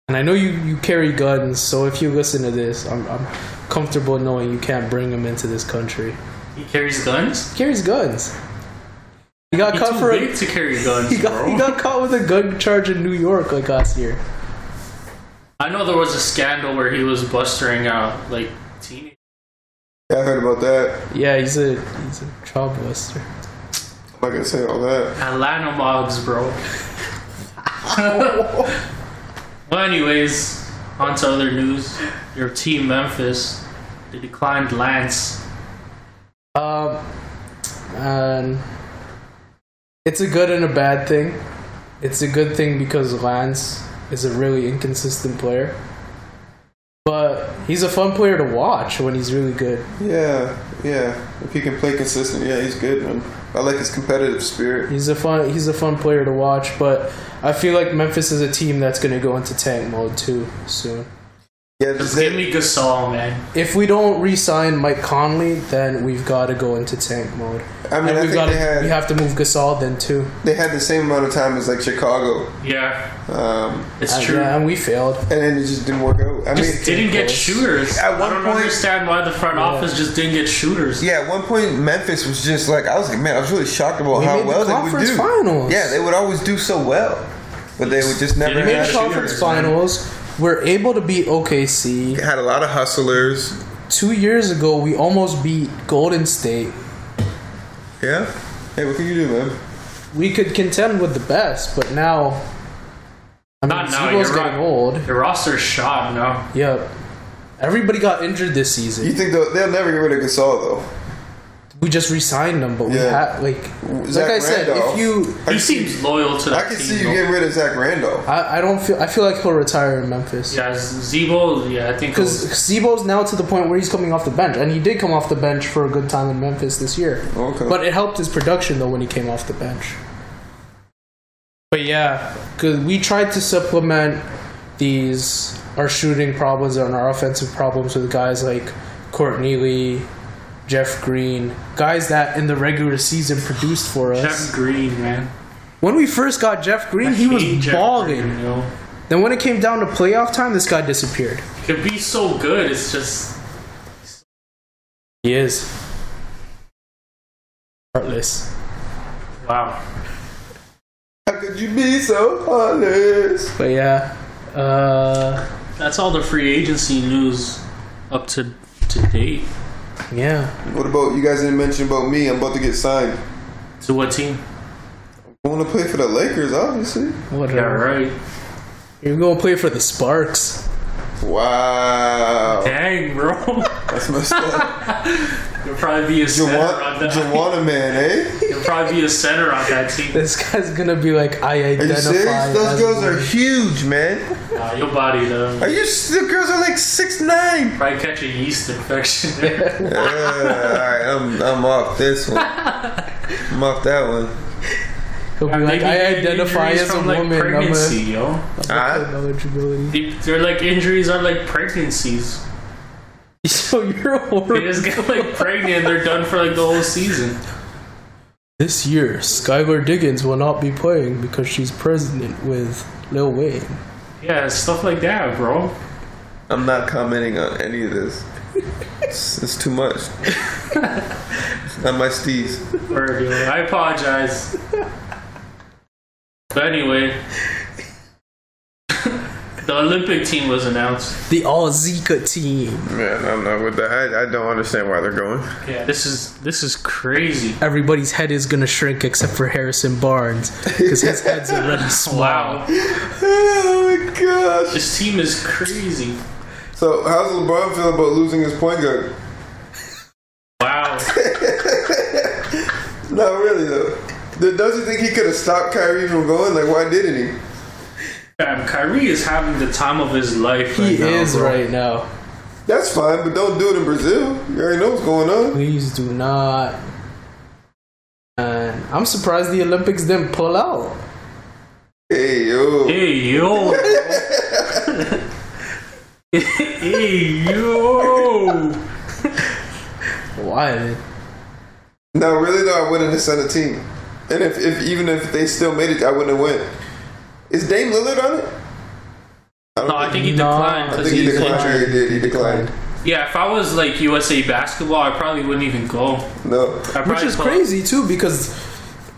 and I know you, you carry guns, so if you listen to this, I'm, I'm comfortable knowing you can't bring him into this country. He carries guns. He carries guns. He got He's caught too for big a, to carry guns, he got, bro. he got caught with a gun charge in New York like last year. I know there was a scandal where he was bustering out like teenagers. Yeah, I heard about that. Yeah, he's a he's a child molester. I'm not gonna say all that. Atlanta Mogs, bro. [laughs] well, anyways, on to other news. Your team, Memphis, they declined Lance. Um, and it's a good and a bad thing. It's a good thing because Lance is a really inconsistent player, but he's a fun player to watch when he's really good. Yeah, yeah. If he can play consistent, yeah, he's good, man. I like his competitive spirit. He's a fun he's a fun player to watch, but I feel like Memphis is a team that's going to go into tank mode too soon. Yeah, Just they- give me Gasol, man. If we don't re-sign Mike Conley, then we've got to go into tank mode. I mean, and I we've think got they had we have to move Gasol then too. they had the same amount of time as like Chicago, Yeah, um, it's Uh, true. yeah, and we failed. and then it just didn't work out. I mean, didn't get close. shooters. At one I don't point- understand why the front office just didn't get shooters. Yeah, at one point Memphis was just like I was like, man, I was really shocked about We how made the well they would conference do. finals. Yeah, they would always do so well, but they would just never Didn't made Yeah, the have. shooters, conference man. Finals. We're able to beat OKC. Had a lot of hustlers. Two years ago, we almost beat Golden State. Yeah. Hey, what can you do, man? We could contend with the best, but now, I mean, Not now, Z-Bo's you're getting right. old. Your roster's shot now. Yep. Everybody got injured this season. You think they'll, they'll never get rid of Gasol though? We just re-signed them, but we Yeah. had like, Zach like I said, if you, He I can see- seems loyal to I can team. see you getting rid of Zach Randolph. I, I don't feel, I feel like he'll retire in Memphis. Yeah, Z-Bo. Yeah, I think. Because Z-Bo's now to the point where he's coming off the bench, and he did come off the bench for a good time in Memphis this year. Okay. But it helped his production though when he came off the bench. But yeah, because we tried to supplement these our shooting problems and our offensive problems with guys like Courtney Lee, Jeff Green, guys that in the regular season produced for us. Jeff Green, man. When we first got Jeff Green, he was Hate Jeff balling. Green, yo. Then when it came down to playoff time, this guy disappeared. Could be so good. It's just He is heartless. wow. How could you be so heartless? But yeah, uh, That's all the free agency news up to to date. Yeah. What about you guys didn't mention about me? I'm about to get signed. To what team? I want to play for the Lakers, obviously. Whatever. Yeah, right. You're gonna play for the Sparks. Wow. Dang, bro. That's messed up. [laughs] You'll probably be a center on that. Jawana man, eh? [laughs] You'll probably be a center on that team. This guy's gonna be like, I Are you identify. serious? Those as girls are huge, man. Uh, your body though. Are you? The girls are like six nine. Probably catch a yeast infection there. [laughs] Yeah, all right, I'm I'm off this one. I'm off that one. He'll be like, Maybe I getting identify injuries as a from, like, woman. I'm pregnancy, yo. a Ah. eligibility. They- They're like injuries are like pregnancies. So you're [laughs] They just get like pregnant, they're done for like the whole season. This year, Skylar Diggins will not be playing because she's pregnant with Lil Wayne. Yeah, stuff like that, bro. I'm not commenting on any of this. It's, it's too much. It's not my steez. I apologize. But anyway, the Olympic team was announced. The All Zika team. Man, I'm not with that. I, I don't understand why they're going. Yeah, this is this is crazy. Everybody's head is gonna shrink except for Harrison Barnes because his head's [laughs] already small. Wow, Oh my gosh. this team is crazy. So, how's LeBron feel about losing his point guard? Wow. [laughs] Not really though. Th- Don't you think he could have stopped Kyrie from going? Like, why didn't he? Man, Kyrie is having the time of his life right He now. is bro. right now. That's fine, but don't do it in Brazil. You already know what's going on. Please do not. And I'm surprised the Olympics didn't pull out. Hey yo. Hey yo. [laughs] hey yo. Why? No, really though, I wouldn't have sent a team. And if, if even if they still made it, I wouldn't have went. Is Dame Lillard on it? I don't No, I think he No, declined I because think he he's declined. injured. He did. He declined. Yeah, if I was like USA basketball, I probably wouldn't even go. No. Which is put- crazy too because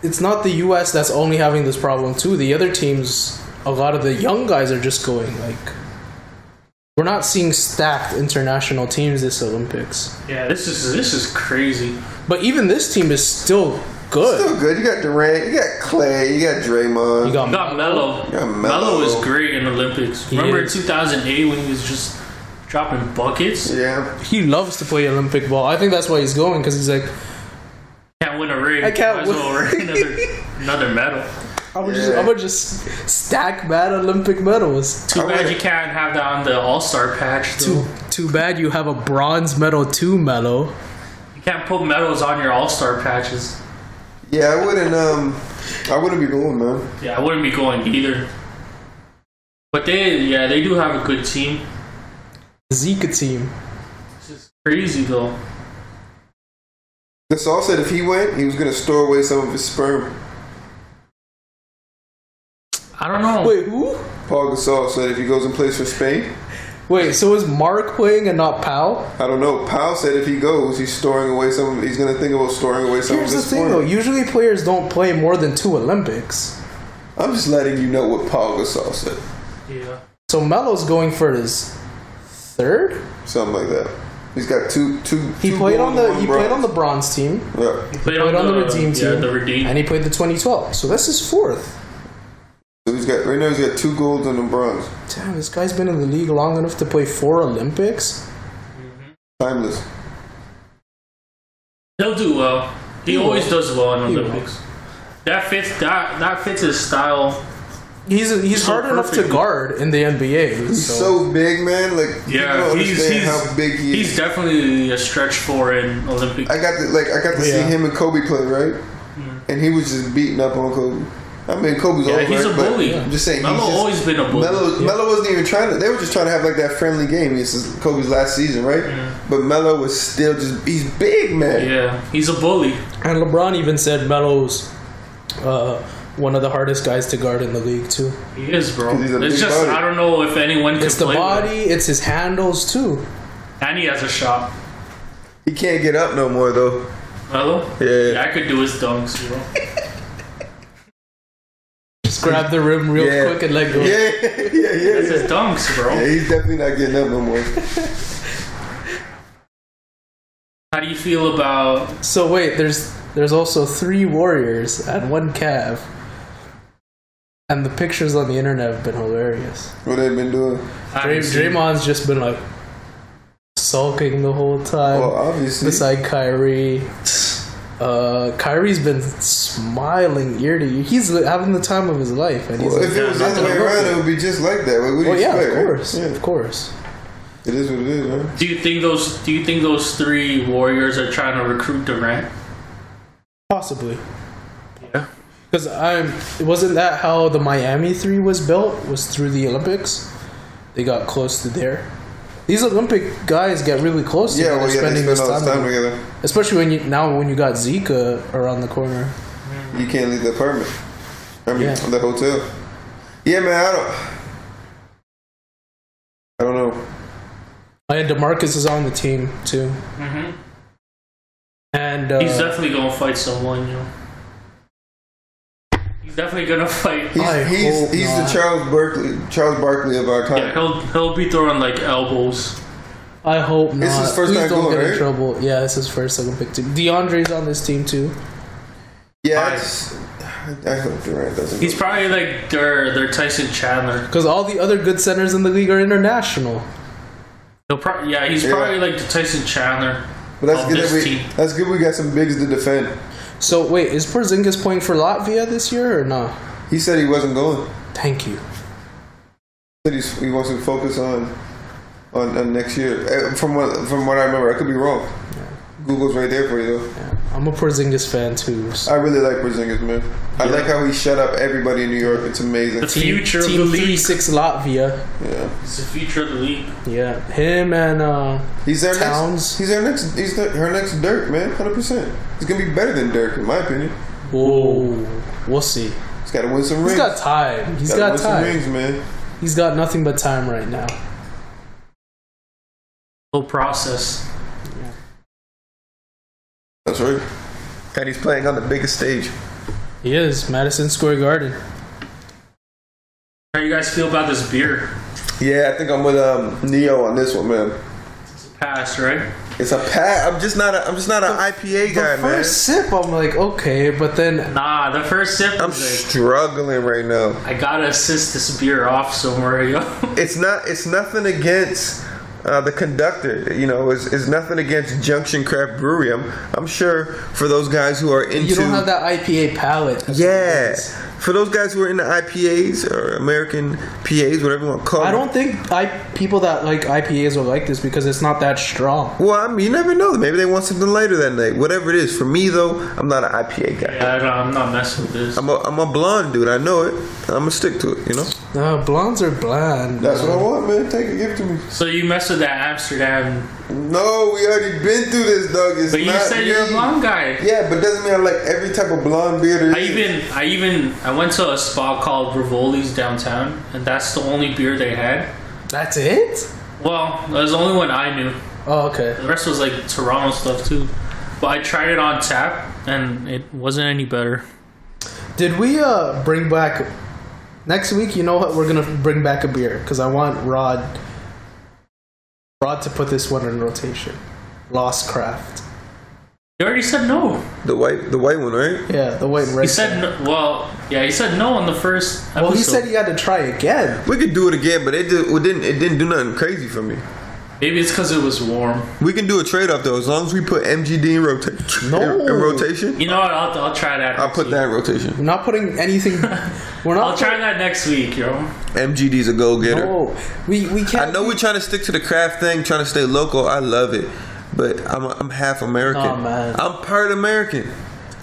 it's not the US that's only having this problem too. The other teams, a lot of the young guys are just going like we're not seeing stacked international teams this Olympics. Yeah, this is this is crazy. But even this team is still good. Still good. You got Durant. You got Clay. You got Draymond. You got You got Melo. got Melo. Melo was great in Olympics. He Remember in is. 2008 when he was just dropping buckets? yeah. he loves to play Olympic ball. I think that's why he's going because he's like Can't win a ring. I can't Might as well win. win another, [laughs] another medal. I'm gonna, just, I'm gonna just stack bad Olympic medals. Too I bad would- you can't have that on the All Star patch. Though. Too too bad you have a bronze medal too, Melo. You can't put medals on your All Star patches. Yeah, I wouldn't. Um, I wouldn't be going, man. Yeah, I wouldn't be going either. But they, yeah, they do have a good team. Zika team. It's just crazy though. Gasol said if he went, he was gonna store away some of his sperm. I don't know. Wait, who? Paul Gasol said if he goes and plays for Spain, Wait, so is Marc playing and not Pal? I don't know. Powell said if he goes, he's storing away some. He's gonna think about storing away some Here's of the thing sperm. though, usually players don't play more than two Olympics. I'm just letting you know what Paul Gasol said. Yeah. So Melo's going for his third? Something like that. He's got two, two. He two played on the one he played on bronze. the bronze team. Yeah. He Played on the Redeem Yeah, team. the Redeem. And he played the 2012. So that's his fourth. So he's got right now. He's got two golds and a bronze. Damn, this guy's been in the league long enough to play four Olympics. Timeless. He'll do well. He, He always will. does well in He Olympics. That fits that that fits his style. He's he's So hard enough to guard in the NBA. He's so- so big, man. Like Yeah, he's he's, how big he he's definitely a stretch for in Olympics. I got to like I got to see him and Kobe play right, Mm. and he was just beating up on Kobe. I mean, Kobe's Yeah, over. he's a but bully. I'm just saying, Melo he's just, always been a bully. Melo, Melo wasn't even trying to. They were just trying to have like that friendly game. This is Kobe's last season, right? But Melo was still just. He's big, man. Yeah, he's a bully. And LeBron even said Melo's uh, one of the hardest guys to guard in the league too. He is, bro. 'Cause he's a It's big just body. I don't know if anyone can It's the play with body, it's his handles too. and he has a shot. He can't get up no more though. Melo? Yeah. I could do his dunks, bro. [laughs] Just grab the rim real Yeah. quick and let go. Yeah, [laughs] yeah, yeah. yeah It's his dunks, bro. Yeah, he's definitely not getting up no more. [laughs] How do you feel about So wait, there's there's also three Warriors and one Cav. And the pictures on the internet have been hilarious. What they've been doing? I Dray- Draymond's just been like sulking the whole time. Well, obviously. beside Kyrie. Uh, Kyrie's been smiling ear to ear. He's having the time of his life, and he's Well, like, if it was the Yeah, other way around, it would be just like that. What, what well, you yeah, expect? of right? course, Yeah. of course. It is what it is, man. Do you think those do you think those three warriors are trying to recruit Durant? Possibly, Yeah. because I'm. It wasn't that how the Miami three was built? Was through the Olympics. They got close to there. These Olympic guys get really close. Yeah, together, well, yeah, they spending spend this all this time, time together. together. especially when you now when you got Zika around the corner. You can't leave the apartment. I mean, Yeah. the hotel. Yeah, man. I don't. I don't know. And DeMarcus is on the team too, Mm-hmm. and uh, He's definitely gonna fight someone, you know. He's definitely gonna fight. He's he's, he's the Charles Barkley Charles Barkley of our Yeah, he'll he'll be throwing like elbows. I hope not. This is first Please time don't going, get in trouble. Yeah, this is first second Olympic team. DeAndre's on this team too. Yeah, Fine. I hope Durant doesn't. He's go. probably like their their Tyson Chandler. Because all the other good centers in the league are international. He'll probably yeah, he's Yeah. probably like the Tyson Chandler. but that's good. That we, team. that's good. We got some bigs to defend. So wait, is Porzingis playing for Latvia this year or not? He said he wasn't going. Thank you. He he wants to focus on on, on next year. Eh, From what from what I remember, I could be wrong. Google's right there for you though. Yeah, I'm a Porzingis fan too. So. I really like Porzingis, man. I like how he shut up everybody in New York. It's amazing. The future of Team the three league. six Latvia. Yeah, it's the future of the league. Yeah, him and uh, he's their Towns. next. He's their next. He's the, her next Dirk, man. Hundred percent. He's gonna be better than Dirk, in my opinion. whoa, we'll see. He's got to win some rings. He's got time. He's Gotta got win some time. rings, man. He's got nothing but time right now. Whole process. That's right. And he's playing on the biggest stage. He is Madison Square Garden. How you guys feel about this beer? Yeah, I think I'm with um, Neo on this one, man. It's a pass, right? It's a pass. I'm just not. A, I'm just not an IPA guy, the man. first sip, I'm like, okay, but then Nah, the first sip I'm like, struggling right now. I gotta assist this beer off somewhere, yo. It's not. It's nothing against uh, the conductor. You know, is, it's nothing against Junction Craft Brewery. I'm. I'm sure for those guys who are into. you don't have that IPA palate. That's what it Yeah. For those guys who are into IPAs or American PAs, whatever you want to call it. I them. don't think I people that like IPAs will like this because it's not that strong. Well, I mean, you never know. Maybe they want something lighter that night. Whatever it is. For me, though, I'm not an IPA guy. yeah, I am not messing with this. I'm a, I'm a blonde dude. I know it. I'm gonna stick to it. You know. No, blondes are bland. That's what I want, man. Take it, give it to me. So you mess with that Amsterdam, No, we already been through this, Doug. It's but you not said you're a me. blonde guy. Yeah, but doesn't mean I like every type of blonde beer there I is. even, I even, I went to a spot called Rivoli's downtown, and that's the only beer they had. That's it? Well, that was the only one I knew. Oh, okay. The rest was like Toronto stuff too. But I tried it on tap, and it wasn't any better. Did we uh bring back next week? You know what? We're gonna bring back a beer because I want Rod Rod to put this one in rotation. Lost Craft. You already said no. the white, the white one, right? Yeah, the white and red. He said no. Well, yeah, he said no on the first. Episode. Well, he said he had to try again. We could do it again, but it, did, it didn't. It didn't do nothing crazy for me. Maybe it's because it was warm. We can do a trade off though, as long as we put MGD in rotation. No. in, in rotation. You know what? I'll, I'll try that. I'll put week. that in rotation. We're not putting anything. [laughs] We're not. I'll try that next week, yo. MGD's a go getter. No, we we can't. I know we're trying to stick to the craft thing, trying to stay local. I love it, but I'm I'm half American. Oh, man. I'm part American.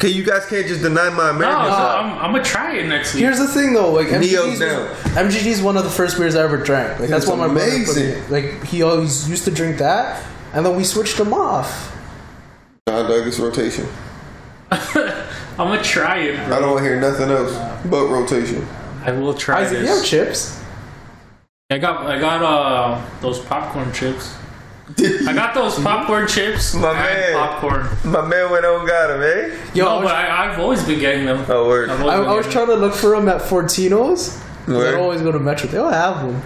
Okay, you guys can't just deny my No, American so side. I'm, I'm gonna try it next week. Here's the thing, though. Like Neo's MGD's, down. was, MGD's one of the first beers I ever drank. Like that's It's what my brother amazing. Like he always used to drink that, and then we switched him off. Nah, Doug, it's rotation. [laughs] I'm gonna try it, I don't want to hear nothing else but rotation. I will try Isaac, you have this. chips? I got I got uh those popcorn chips. [laughs] I got those popcorn chips My and man. popcorn. My man went on got them, eh? Yo, I No, was, but I, I've always been getting them. Oh, word. I've I, was getting trying to look for them at Fortino's. 'cause I Word. always go to Metro. They don't have them. them.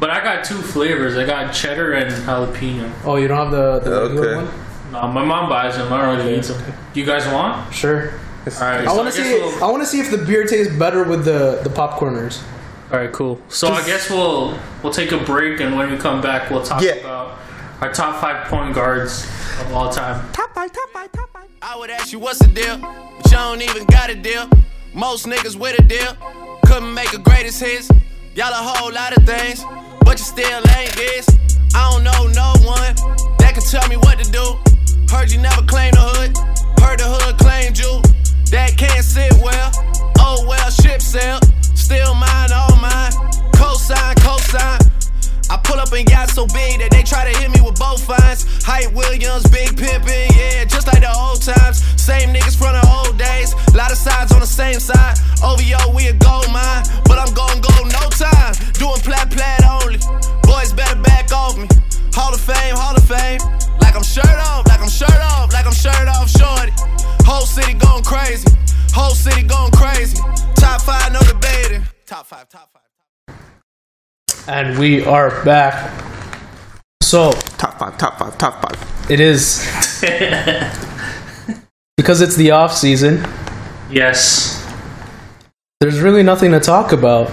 But I got two flavors. I got cheddar and jalapeno. Oh, you don't have the, the regular Okay. one? No, my mom buys them. I don't really eat them. You guys want? Sure. All right. I so want to see. We'll, I want to see if the beer tastes better with the the popcorners. all right, cool. So I guess we'll we'll take a break, and when we come back, we'll talk Yeah. about our top five point guards of all time. I would ask you what's the deal, but you don't even got a deal. Most niggas with a deal couldn't make a greatest hits. Y'all a whole lot of things, but you still ain't this. I don't know no one that can tell me what to do. Heard you never claimed the hood, heard the hood claimed you. That can't sit well. Oh well, ship sail. Still mine, all mine. Cosign, cosign. I pull up and got so big that they try to hit me with both fines. Hype Williams, big pimpin', yeah, just like the old times. Same niggas from the old days. Lot of sides on the same side. OVO, we a gold mine, but I'm gon' go no time. Doing plat plat only. Boys better back off me. Hall of Fame, Hall of Fame. Like I'm shirt off, like I'm shirt off, like I'm shirt off, shorty. Whole city going crazy. Whole city going crazy. Top five, no debating. Top five, top five. And we are back. So Top five, top five, top five. it is because it's the off season. Yes. There's really nothing to talk about.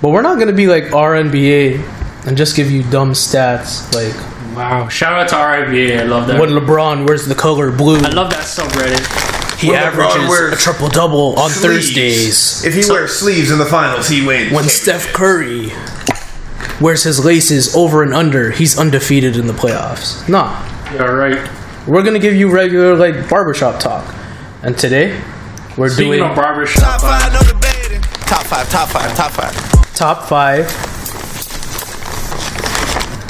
But we're not going to be like RNBA and just give you dumb stats like Wow. Shout out to RIBA. I love that. when LeBron wears the color blue. I love that subreddit. He When LeBron averages wears a triple double on sleeves. Thursdays. If he wears sleeves in the finals, he wins. When Steph Curry wears his laces over and under, he's undefeated in the playoffs. Nah, You're right. we're gonna give you regular like barbershop talk. And today, we're Speaking doing of barbershop, Top five, no debating. Top five, top five, top five. top five,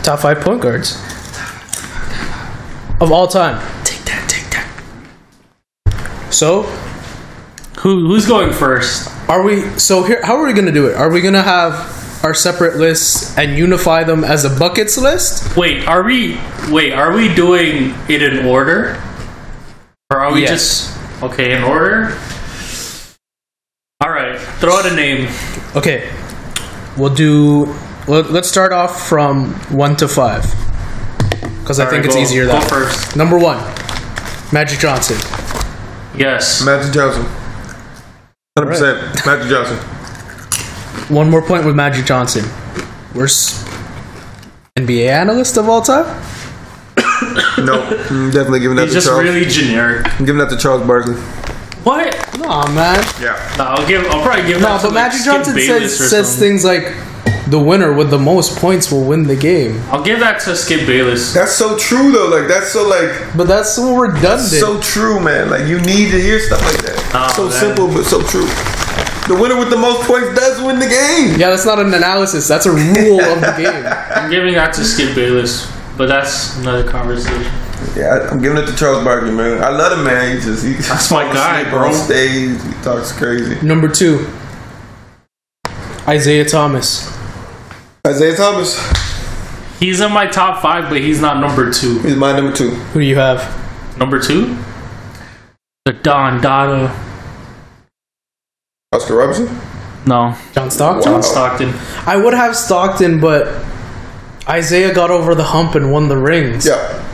top five point guards of all time. Take that, take that. So, who who's going first? are we? So here, how are we gonna do it? Are we gonna have our separate lists and unify them as a buckets list? Wait, are we wait, are we doing it in order? Or are we Yes. just okay, in order? Alright, throw out a name. Okay, we'll do. Let, let's start off from one to five, because I think it's go- easier that. way. first. Number one, Magic Johnson. Yes. Magic Johnson. 100%. Magic Johnson. One more point with Magic Johnson. Worst NBA analyst of all time. [coughs] No, I'm mm, definitely giving that He's to just Charles. really generic. I'm giving that to Charles Barkley. What? Nah, man. Yeah. No, I'll give I'll probably give No, that to but like, Magic Skip Johnson Bayless says or says something. things like, "The winner with the most points will win the game." I'll give that to Skip Bayless. That's so true though. Like that's so like But that's so redundant. so true, man. Like you need to hear stuff like that. Oh, so man. simple but so true. The winner with the most points does win the game. yeah, that's not an analysis. That's a rule of the game. I'm giving that to Skip Bayless, but that's another conversation. Yeah, I- I'm giving it to Charles Barkley, man. I love him, man. He just he That's my guy, bro. on stage. He talks crazy. Number two, Isaiah Thomas. Isaiah Thomas He's in my top five, but he's not number two. is my number two. Who do you have? Number two? The Don Dada. Oscar Robertson. No. John Stockton. Wow. Stockton. I would have Stockton, but Isaiah got over the hump and won the rings. Yeah.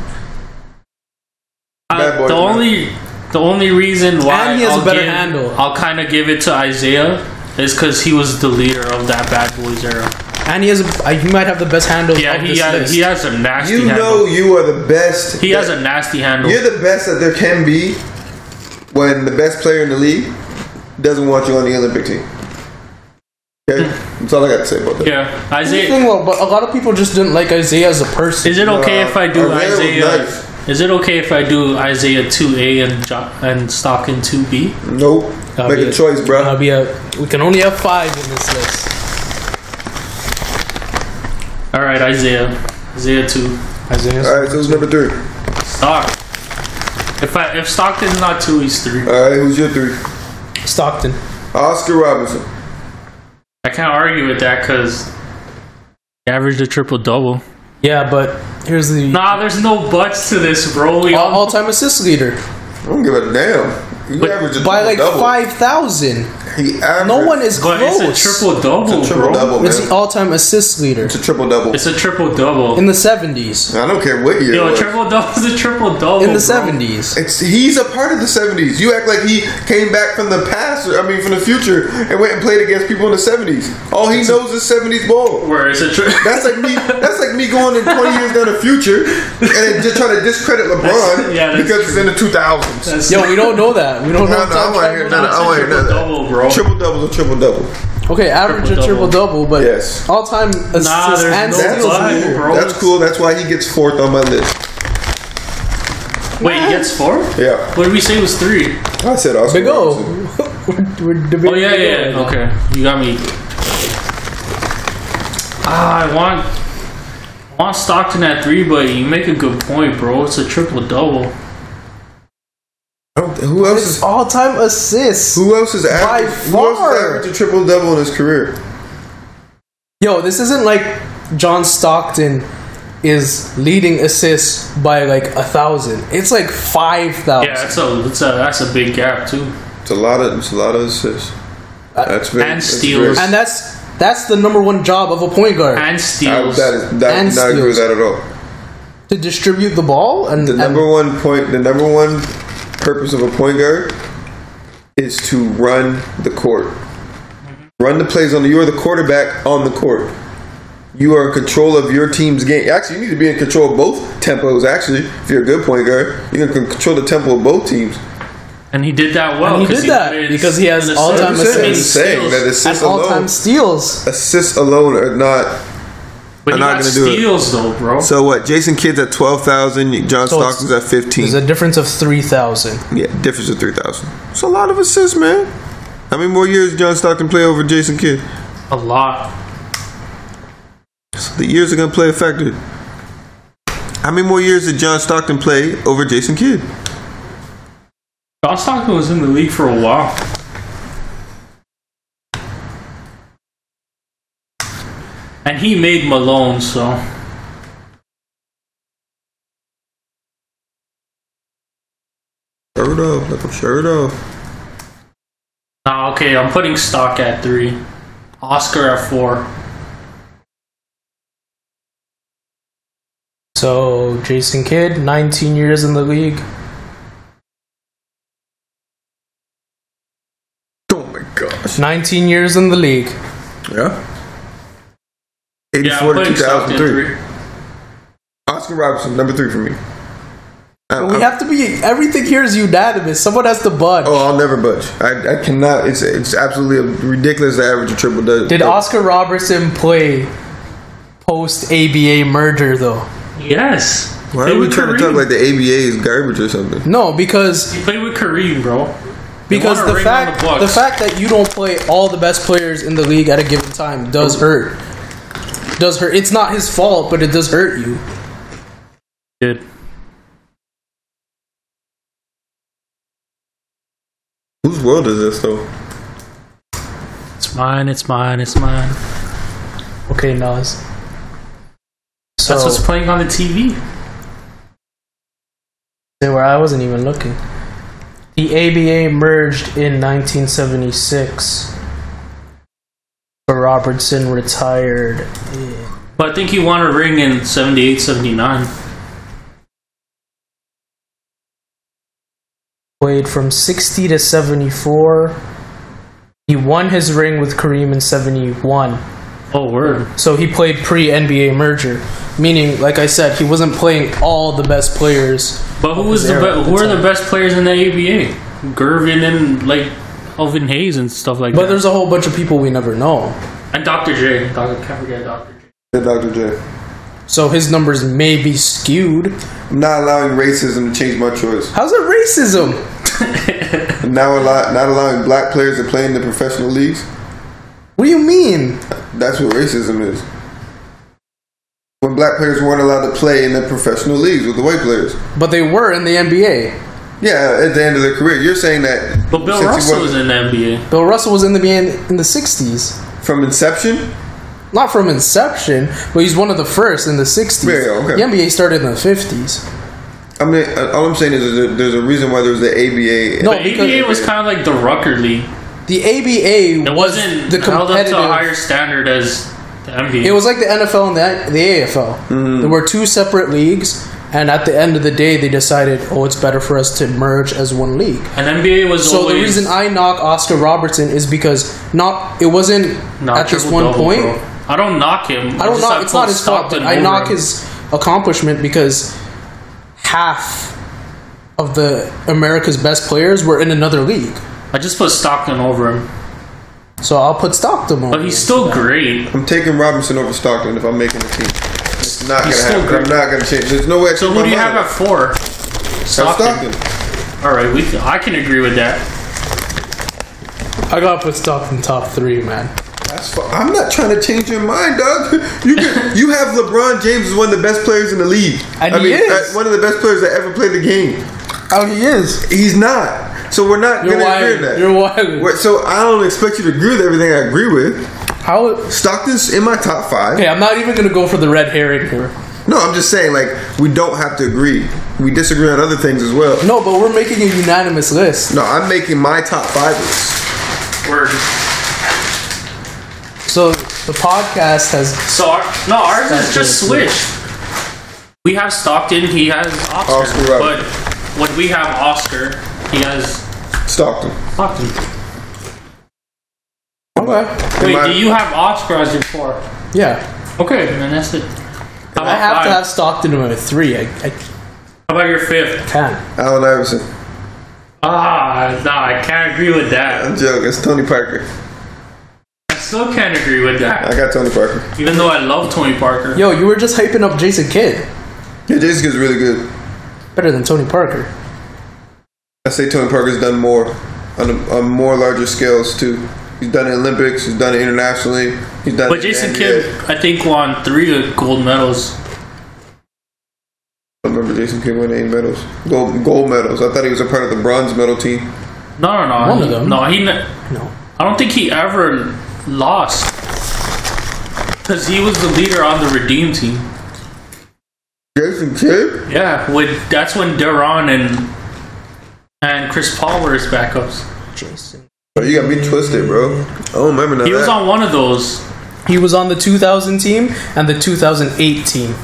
Uh, boy, the man. only the only reason why And he has a I'll better give, handle. I'll kind of give it to Isaiah is because he was the leader of that Bad Boys era. And he has a, uh, he might have the best handle Yeah, he this has, list. he has a nasty You handle. know you are the best. he has a nasty handle. You're the best that there can be when the best player in the league doesn't want you on the Olympic team. Okay, that's all I got to say about that. yeah, Isaiah. thing, though, but a lot of people just didn't like Isaiah as a person. Is it okay Uh, if I do Isaiah Isaiah? nice. Is it okay if I do Isaiah 2A and jo- and Stockton 2B? Nope. That'll Make be a choice, bro. That'll be a. We can only have five in this list. All right, Isaiah. Isaiah 2. Isaiah. All right, so who's number three? Stock. If I if Stockton's not 2, he's 3. All right, who's your three? Stockton. Oscar Robertson. I can't argue with that because he averaged a triple double. Yeah, but here's the Nah, there's no buts to this, bro. We all, all time assist leader I don't give a damn. He But averaged a by like triple-double. five thousand. He averaged. No one is but close. it's a triple double, It's a triple bro. double, man. It's the all-time assist leader It's a triple double. It's a triple double. in the seventies. I don't care what year. it Yo, triple double is a triple double. In the seventies. It's he's a part of the seventies. You act like he came back from the past. Or, I mean, from the future, and went and played against people in the seventies. All he knows is seventies ball. Where it's a tri- That's like me. [laughs] That's like me going in twenty years down the future and just trying to discredit LeBron That's- yeah, that's because it's in the two thousands. Yo, we don't know that. We don't know. No, no, I want to hear none. I want to hear triple none. double, bro. Triple double, a triple double. Okay, average a Triple-double. triple double, but Yes. all-time assists Nah, there's and no That's steals. lie. cool. bro. That's cool. That's why he gets fourth on my list. Wait, he gets four? Yeah, What did we say was three? I said Oscar. Big O. [laughs] We're, we're debating Oh yeah, yeah. right yeah. now. Okay, you got me. Ah, I want, I want Stockton at three, but you make a good point, bro. It's a triple double. I don't- Who else is? All-time assists. Who else is average? Who else is average a triple double in his career? Yo, this isn't like John Stockton is leading assists by like a thousand. It's like five thousand. Yeah, that's a, that's a that's a big gap too. It's a lot of. It's a lot of assists. Uh, that's very. And that's steals. very- and that's that's the number one job of a point guard And I, steals. that is that, And not agree with steals. that at all. to distribute the ball. And, The and- number one point, the number one purpose of a point guard is to run the court. Run the plays on the. You are the quarterback on the court. You are in control of your team's game. Actually, you need to be in control of both tempos. Actually, if you're a good point guard, you can control the tempo of both teams. and he did that well. And he 'cause did that because he has all-time service I'm and assists. saying steals. that and assists all-time steals. assists alone are not. But I'm not gonna do it. steals though, bro. So what? Jason Kidd's at twelve thousand. John So Stockton's at fifteen. There's a difference of three thousand. Yeah, difference of three thousand. It's a lot of assists, man. How many more years John Stockton play over Jason Kidd? a lot. So the years are gonna play a factor. How many more years did John Stockton play over Jason Kidd? John Stockton was in the league for a while. And he made Malone, so Shirt off, like a shirt off. Nah, okay, I'm putting stock at three. Oscar at four. So Jason Kidd, 19 years in the league. Oh my gosh. 19 years in the league. Yeah. Yeah, I'm Eighty-four to putting two Stockton thousand at three. three. Oscar Robertson, number three for me. I- But we I'm- have to be. Everything here is unanimous. Someone has to budge. Oh, I'll never budge. I, I cannot. It's it's absolutely ridiculous to average a triple double. Did Oscar Robertson play post ABA merger though? Yes. Why are we with trying to talk like the ABA is garbage or something? No, because He played with Kareem, bro. Because the fact the, the fact that you don't play all the best players in the league at a given time does oh. hurt. Does hurt. It's not his fault, but it does hurt you. did. Whose world is this though? It's mine. It's mine. It's mine. Okay, Nas. So That's what's playing on the TV. where I wasn't even looking. The ABA merged in 1976. But Robertson retired. But I think he won a ring in 78, 79. Played from 60 to 74. He won his ring with Kareem in 71. Oh, word. So he played pre NBA merger, meaning, like I said, he wasn't playing all the best players. But who was the be- the who are the best players in the ABA? Gervin and like Elvin Hayes and stuff like But that. But there's a whole bunch of people we never know. and Dr. J. Dr. Can't forget Dr. J. Yeah, Dr. J. So his numbers may be skewed. I'm not allowing racism to change my choice. How's it racism? I'm now allow- not allowing black players to play in the professional leagues. What do you mean? That's what racism is. When black players weren't allowed to play in the professional leagues with the white players. But they were in the NBA. Yeah, at the end of their career. You're saying that. But Bill Russell was in the NBA. Bill Russell was in the NBA in the 60s. From inception? Not from inception, but he's one of the first in the 60s. Yeah, yeah, okay. The NBA started in the 50s. I mean, uh, all I'm saying is there's a, there's a reason why there's the ABA. No, The ABA was kind of like the Rucker League. the ABA It was wasn't the held up to a higher standard as the NBA. It was like the NFL and the, the AFL. Mm-hmm. There were two separate leagues, and at the end of the day, they decided, oh, it's better for us to merge as one league. and NBA was So always the reason I knock Oscar Robertson is because not it wasn't not at this one double, point. bro. I don't knock him. I don't just knock. It's not his fault. But I knock him. his accomplishment because half of the America's best players were in another league. I just put Stockton over him, So I'll put Stockton on. but he's still great. I'm taking Robinson over Stockton if I'm making a team. It's not He's gonna still happen. I'm not gonna change. There's no way. I So change who do you mind. have at four? Have Stockton. Stockton. All right, we can, I can agree with that. I gotta put Stockton top three, man. That's fu- I'm not trying to change your mind, dog. [laughs] You can, you have LeBron James as one of the best players in the league. And I he mean, is. uh, one of the best players that ever played the game. Oh, he is. He's not. So we're not You're gonna agree wild. that. You're wild. We're- So I don't expect you to agree with everything I agree with. How? Stockton's in my top five. Okay, I'm not even gonna go for the red herring here. No, I'm just saying, like, we don't have to agree. We disagree on other things as well. No, but we're making a unanimous list. No, I'm making my top five list. Word. So the podcast has So our, no, ours That's is just switched. We have Stockton. He has Oscar. Oscar but Robertson. when we have Oscar, he has Stockton. Stockton. Okay. Wait, my- do you have Oscar as your four? Yeah, Okay, then that's it. How I have five? to have Stockton in my three. I, I How about your fifth? Ten. Allen Iverson. Ah, no, I can't agree with that. I'm joking. It's Tony Parker. I still can't agree with that. I got Tony Parker. Even though I love Tony Parker. Yo, you were just hyping up Jason Kidd. Yeah, Jason Kidd's really good. Better than Tony Parker. I say Tony Parker's done more on, a, on more larger scales too. He's done it Olympics. He's done it internationally. He's done. But it in Jason the Kidd, I think, won three gold medals. I don't remember Jason Kidd winning any medals. Gold gold medals. I thought he was a part of the bronze medal team. No, no, no. One he, of them. No, he. No. I don't think he ever lost. Because he was the leader on the Redeem team. Jason Kidd. Yeah, with that's when Deron and and Chris Paul were his backups. Jason. Oh, you got me twisted, bro. I don't remember none He of was that. on one of those. He was on the 2000 team and the 2008 team.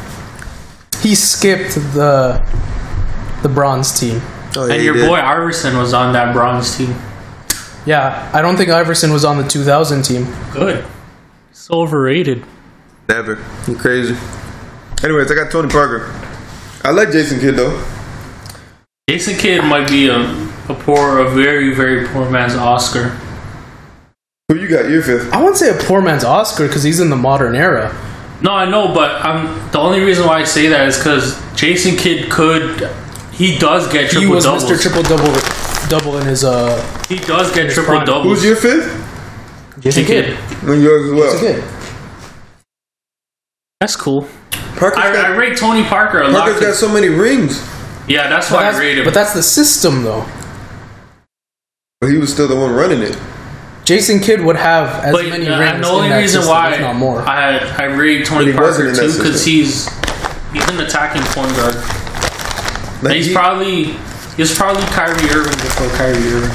He skipped the the bronze team. Oh, yeah, And he your did. boy Iverson was on that bronze team. Yeah, I don't think Iverson was on the 2000 team. Good. So overrated. Never. You crazy. Anyways, I got Tony Parker. I like Jason Kidd though. Jason Kidd might be a, a poor, a very, very poor man's Oscar. Who you got? Your fifth. I wouldn't say a poor man's Oscar because he's in the modern era. No, I know, but um, the only reason why I say that is because Jason Kidd could, he does get He triple was doubles. Mr. Triple Double Double in his uh he does get his triple prime. doubles. Who's your fifth? Jason Jason Kidd. Kidd. And yours as well. Jason Kidd. That's cool. Parker's I, got, I rate Tony Parker a lot. Parker's got 'cause- so many rings, yeah, that's But why I that's, rate but that's the system though. but he was still the one running it. Jason Kidd would have as But many uh, rings. the only in that reason system, why if not more. I I rate But Tony Parker too because system. he's he's an attacking point guard. Like, he's he- probably he's probably Kyrie Irving before Kyrie Irving,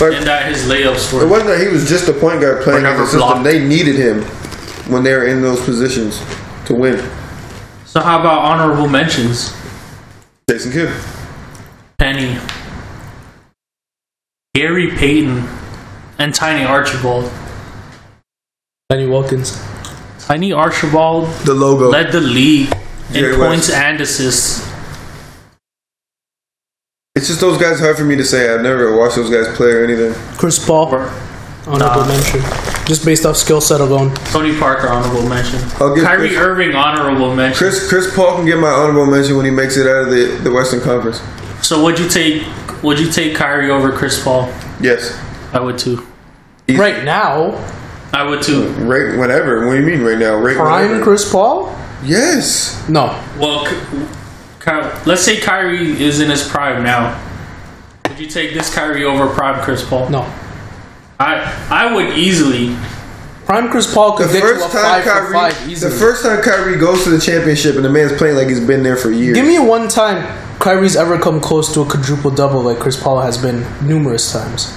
like, and that his layups it wasn't that he was just a point guard playing in the system. blocked. They needed him when they were in those positions to win. So how about honorable mentions? Jason Kidd. Penny, Gary Payton, and Tiny Archibald. Lenny Wilkens. Tiny Archibald The logo. led the league Jerry in West. points and assists. It's just those guys hard for me to say. I've never watched those guys play or anything. Chris Paul. Honorable Nah. mention, just based off skill set alone. Tony Parker honorable mention. I'll give Kyrie Chris- Irving honorable mention. Chris Chris Paul can get my honorable mention when he makes it out of the, the Western Conference. So would you take would you take Kyrie over Chris Paul? Yes. I would too. He's- Right now, I would too. Right whenever. What do you mean right now? Right prime whenever. Chris Paul? Yes. No, Well, Ky- Ky- let's say Kyrie is in his prime now. Would you take this Kyrie over prime Chris Paul? no. I I would easily. Prime Chris Paul The get first to a time five for Kyrie five the first time Kyrie goes to the championship and the man's playing like he's been there for years. Give me one time Kyrie's ever come close to a quadruple double like Chris Paul has been numerous times.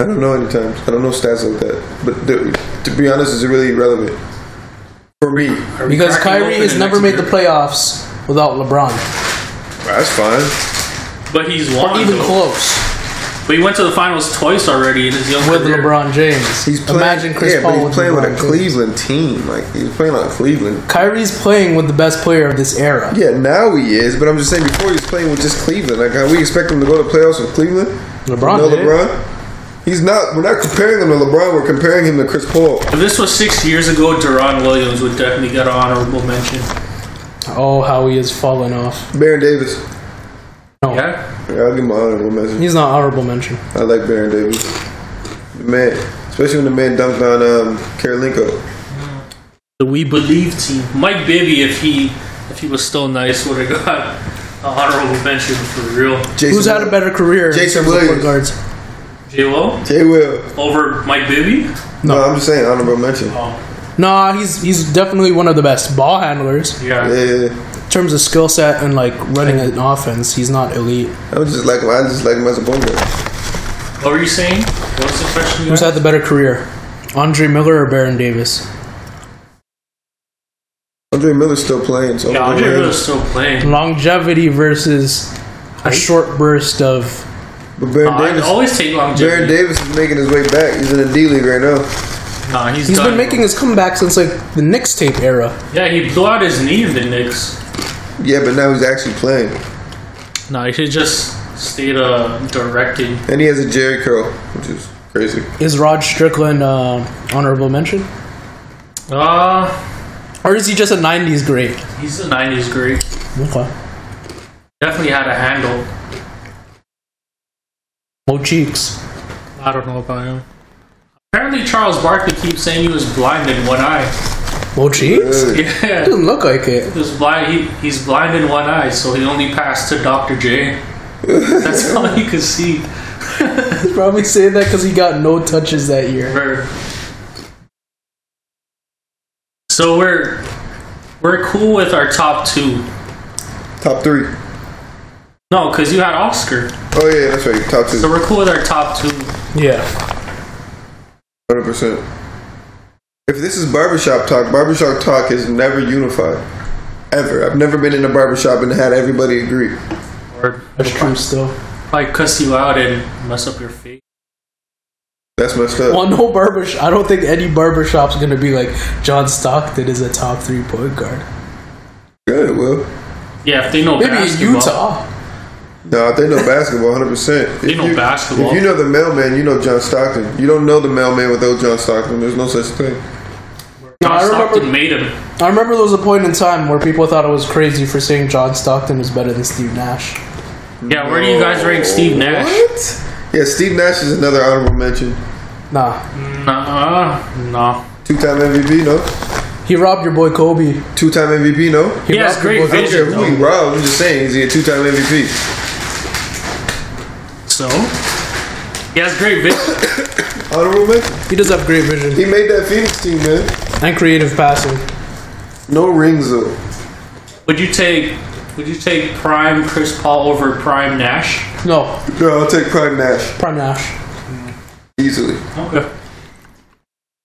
I don't know any times. I don't know stats like that. But the, to be honest, it's really irrelevant for me. Because cracking Kyrie has never next made the playoffs without LeBron. That's fine. But he's Or won. even though. close But he went to the finals twice already in his young with career. LeBron James. He's playing, Imagine Chris yeah, Paul but he's with playing with LeBron a James. Cleveland team. Like he's playing on Cleveland. Kyrie's playing with the best player of this era. Yeah, now he is. But I'm just saying, before he was playing with just Cleveland. Like, how we expect him to go to playoffs with Cleveland? LeBron No. LeBron. He's not. We're not comparing him to LeBron. We're comparing him to Chris Paul. If this was six years ago, Deron Williams would definitely get an honorable mention. Oh, how he has fallen off. Baron Davis. No, Yeah. Yeah, I'll give him an honorable mention. he's not honorable mention. I like Baron Davis. The man, especially when the man dunked on um, Kirilenko. The We Believe team. Mike Bibby, if he if he was still nice, would have got an honorable mention for real. Jason Who's had a better career? in Jason terms Williams. guards? J. Will J. Will. over Mike Bibby. No. I'm just saying honorable mention. Oh, Nah, he's he's definitely one of the best ball handlers yeah. Yeah, in terms of skill set and like running an offense. He's not elite. I was just like him. I just like him as a point guard. What were you saying? What was the question? You Who's had? had the better career? Andre Miller or Baron Davis? Andre Miller's still playing. So Yeah, I'm Andre gonna- Miller's still playing. Longevity versus a short burst of. But Baron Uh, I Davis. always take longevity. Baron longevity. Davis is making his way back. He's in the D League right now. Nah, he's He's done, been making his comeback since like the Knicks tape era. Yeah, he blew out his knee in the Knicks. Yeah, but now he's actually playing. Nah, he should just stayed uh, directing. And he has a Jheri curl, which is crazy. Is Rod Strickland uh, honorable mention, Uh, or is he just a '90s great? he's a '90s great. Okay. Definitely had a handle. Mo Cheeks. I don't know about him. Apparently, Charles Barkley keeps saying he was blind in one eye. Mo Cheeks. Really? Yeah, Doesn't look like it. he was blind. He, he's blind in one eye, so he only passed to Dr. J. [laughs] That's all he could see. He's probably saying that because he got no touches that year. We're- So we're we're cool with our top two. Top three. No, because you had Oscar. Oh yeah, that's right. Top two. So we're cool with our top two. Yeah. Hundred percent. If this is barbershop talk, barbershop talk is never unified. Ever. I've never been in a barbershop and had everybody agree. Or That's true still. like cuss you out and mess up your face. That's messed up. Well, no barbershop. I don't think any barbershop's going to be like John Stockton is a top three point guard. Good, well. Yeah, if they know Maybe in. Utah. No, if they know basketball 100%. They If know you, basketball. If you know the mailman, you know John Stockton. You don't know the mailman without John Stockton. There's no such thing. No, John I Stockton remember. made him. I remember there was a point in time where people thought it was crazy for saying John Stockton was better than Steve Nash. Yeah, where do you guys rank Steve Nash? What? Yeah, Steve Nash is another honorable mention. Nah, Nah, Nah. Two-time MVP, no. he robbed your boy Kobe. Two-time MVP, no. He He has robbed your great boy I don't care vision. who he though. robbed. I'm just saying, is he a two-time MVP? So he has great vision. [coughs] [coughs] Honorable mention. He does have great vision He made that Phoenix team, man. and creative passing. No rings though. Would you take Would you take Prime Chris Paul over Prime Nash? No, No, I'll take Prime Nash Prime Nash. easily. Okay.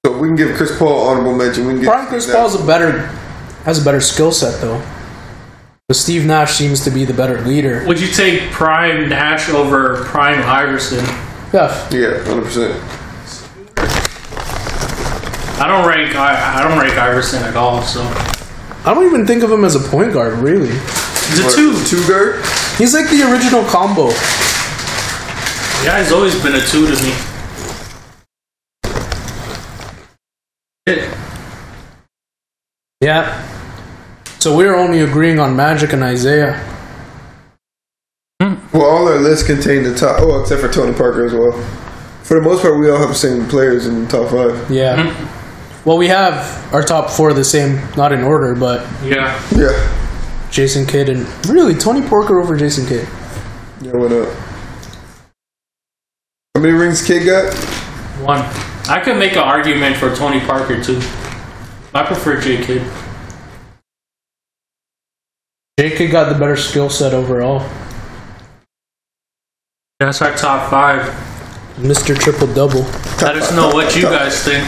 So we can give Chris Paul honorable mention. We can Prime Chris Steve Paul's a better has a better skill set though. But Steve Nash seems to be the better leader. Would you take Prime Nash over Prime Iverson? Yeah, Yeah, hundred percent. I don't rank I, I don't rank Iverson at all. So I don't even think of him as a point guard really. he's a two. Two guard. He's like the original combo. Yeah, he's always been a two to me. It. Yeah. So we're only agreeing on Magic and Isaiah. Hmm. Well, all our lists contain the top. Oh, except for Tony Parker as well. For the most part, we all have the same players in the top five. Yeah. Hmm. Well, we have our top four the same, not in order, but Yeah. Yeah. Jason Kidd and really Tony Parker over Jason Kidd. Yeah, what up? How many rings Kidd got? One. I could make an argument for Tony Parker too. I prefer J Kidd. J Kidd got the better skill set overall. That's our top five. Mr. Triple Double. Let us know what you guys think.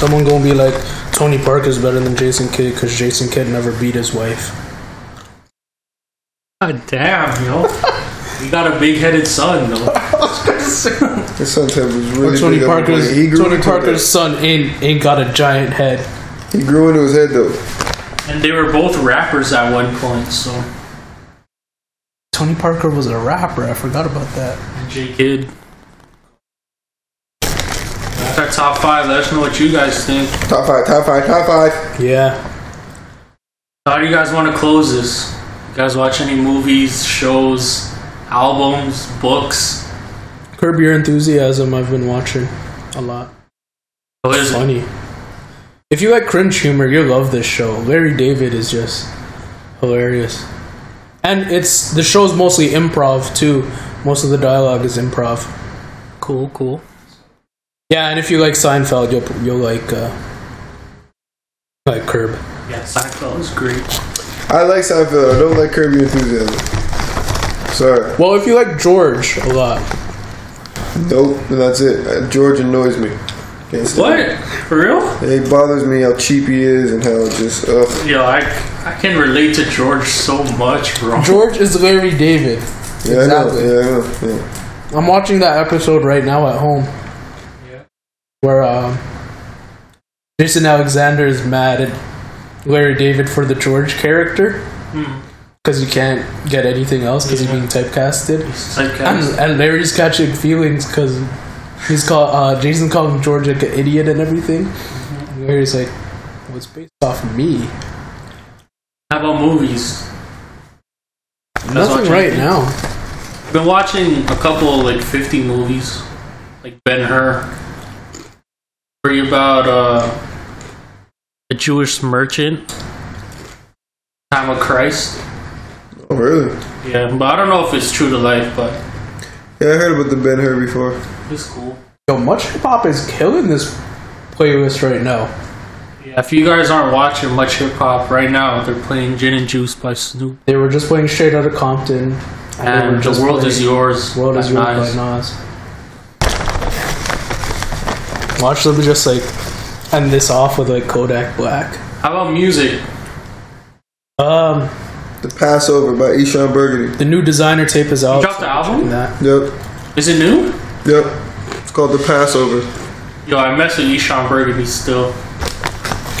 Someone gonna be like, Tony Parker's better than Jason Kidd because Jason Kidd never beat his wife. God damn, yo. You got a big headed son though. His son's head was really Tony big. Parker's. He grew Tony into Parker's son ain't ain't got a giant head. that. He grew into his head though. And they were both rappers at one point, so Tony Parker was a rapper. I forgot about that. J Kidd. That's our top five. Let us know what you guys think. Top five, top five, top five. Yeah. How do you guys want to close this? You guys watch any movies, shows, albums, books? Curb Your Enthusiasm. I've been watching a lot. What is it? Funny. If you like cringe humor, you'll love this show. Larry David is just hilarious, and it's the show's mostly improv too. Most of the dialogue is improv. Cool, cool. Yeah, and if you like Seinfeld, you'll you'll like uh, like Curb. Yeah, Seinfeld is great. I like Seinfeld. I don't like Curb Your Enthusiasm. Sorry. Well, if you like George a lot, Nope. That's it. Uh, George annoys me. Can't stand What? For real? It. it bothers me how cheap he is and how just ugh. Yo, I I can relate to George so much, bro. George is Larry David. Yeah, Exactly. I know. Yeah, I know. Yeah. I'm watching that episode right now at home. Where um, Jason Alexander is mad at Larry David for the George character because you can't get anything else because Yeah. he's being typecasted. And, and Larry's catching feelings because he's called uh, Jason called George like an idiot and everything. And Larry's like, "Well, it's based off of me." how about movies? Nothing right now. Been watching a couple of like 50 movies, like Ben Hur. Worry about uh, a Jewish merchant. Time of Christ. Oh, really? Yeah, but I don't know if it's true to life, but Yeah, I heard about the Ben Hur before. it's cool. Yo, much hip hop is killing this playlist right now. Yeah, if you guys aren't watching much hip hop right now, they're playing Gin and Juice by Snoop. They were just playing Straight Outta Compton, they were And The World is Yours. World is Yours Nas. by Nas. Watch them just like end this off with like Kodak Black. How about music? Um, The Passover by Eshon Burgundy. the new designer tape is out. dropped the album? That. Yep. Is it new? Yep. It's called The Passover. Yo, I mess with Eshon Burgundy still.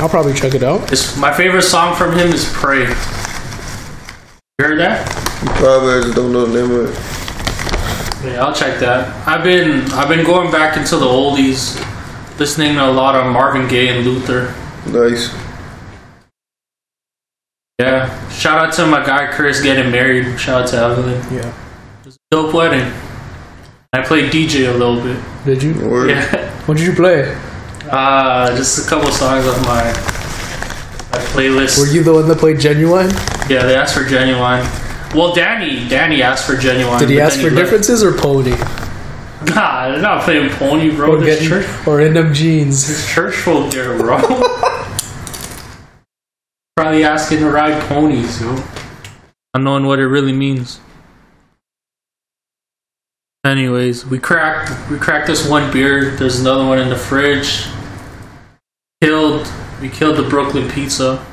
I'll probably check it out. It's, my favorite song from him is Pray. You heard that? Probably just don't know the name of it. Yeah, I'll check that. I've been I've been going back into the oldies, listening to a lot of Marvin Gaye and Luther. Nice. Yeah. Shout out to my guy Chris getting married. Shout out to Evelyn. Yeah. Dope wedding. I played DJ a little bit. Did you? Word. Yeah. What did you play? Uh, just a couple songs of my my playlist. Were you the one that played Ginuwine? Yeah, they asked for Ginuwine. Well, Danny, Danny asked for Ginuwine. Did he ask for left. differences or Pony? Nah, they're not playing pony, bro. Or, This getting, church, or in them jeans? this church folk there, bro. [laughs] Probably asking to ride ponies, yo. knowing what it really means. Anyways, we cracked we cracked this one beer. There's another one in the fridge. Killed we killed the Brooklyn pizza.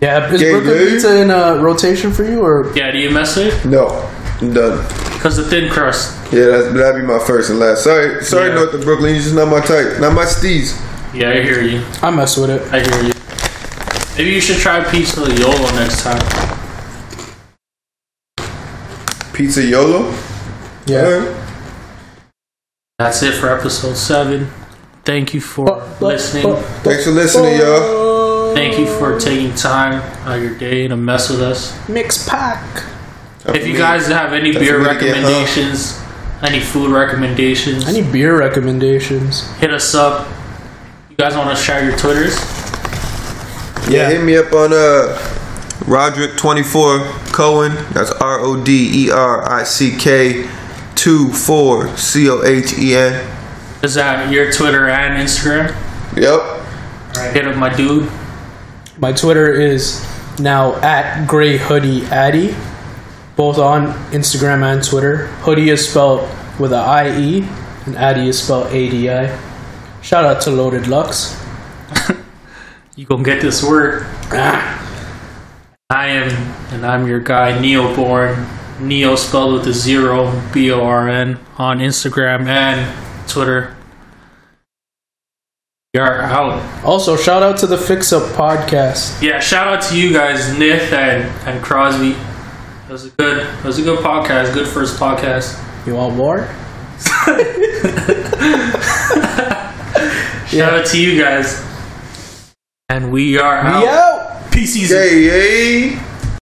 Yeah, is Gay Brooklyn dude. Pizza in uh, rotation for you or? Yeah, do you mess it? No. I'm done. Because the thin crust. Yeah, that's, that'd be my first and last. Sorry, sorry, Yeah. North of Brooklyn. You're just not my type. Not my steez. Yeah, I hear you. I mess with it. I hear you. Maybe you should try pizza YOLO next time. Pizza YOLO? Yeah. Alright. That's it for episode seven. thank you for listening. Thanks for listening, y'all. Thank you for taking time out of your day to mess with us. Mix pack. If you guys have any beer for me to get hung. recommendations, any food recommendations, Any beer recommendations? hit us up. You guys want to share your Twitters? Yeah, hit me up on uh Roderick24 Cohen. That's R O D E R I C K 2 4 C O H E N. Is that your Twitter and Instagram? Yep. Hit up my dude. My Twitter is now at Gray Hoodie Addy, both on Instagram and Twitter. Hoodie is spelled with a I E, and Addy is spelled A D I. Shout out to Loaded Lux. [laughs] You gonna get this word. Ah, I am, and I'm your guy, Neoborn. Neo spelled with a zero, B O R N, on Instagram and Twitter. We are out. Also, shout out to the Fix Up podcast. Yeah, shout out to you guys, Nith and, and Crosby. That was a good, that was a good podcast. Good first podcast. You want more? [laughs] Shout out to you guys. And we are out. Yo! Peace. Yay, yay.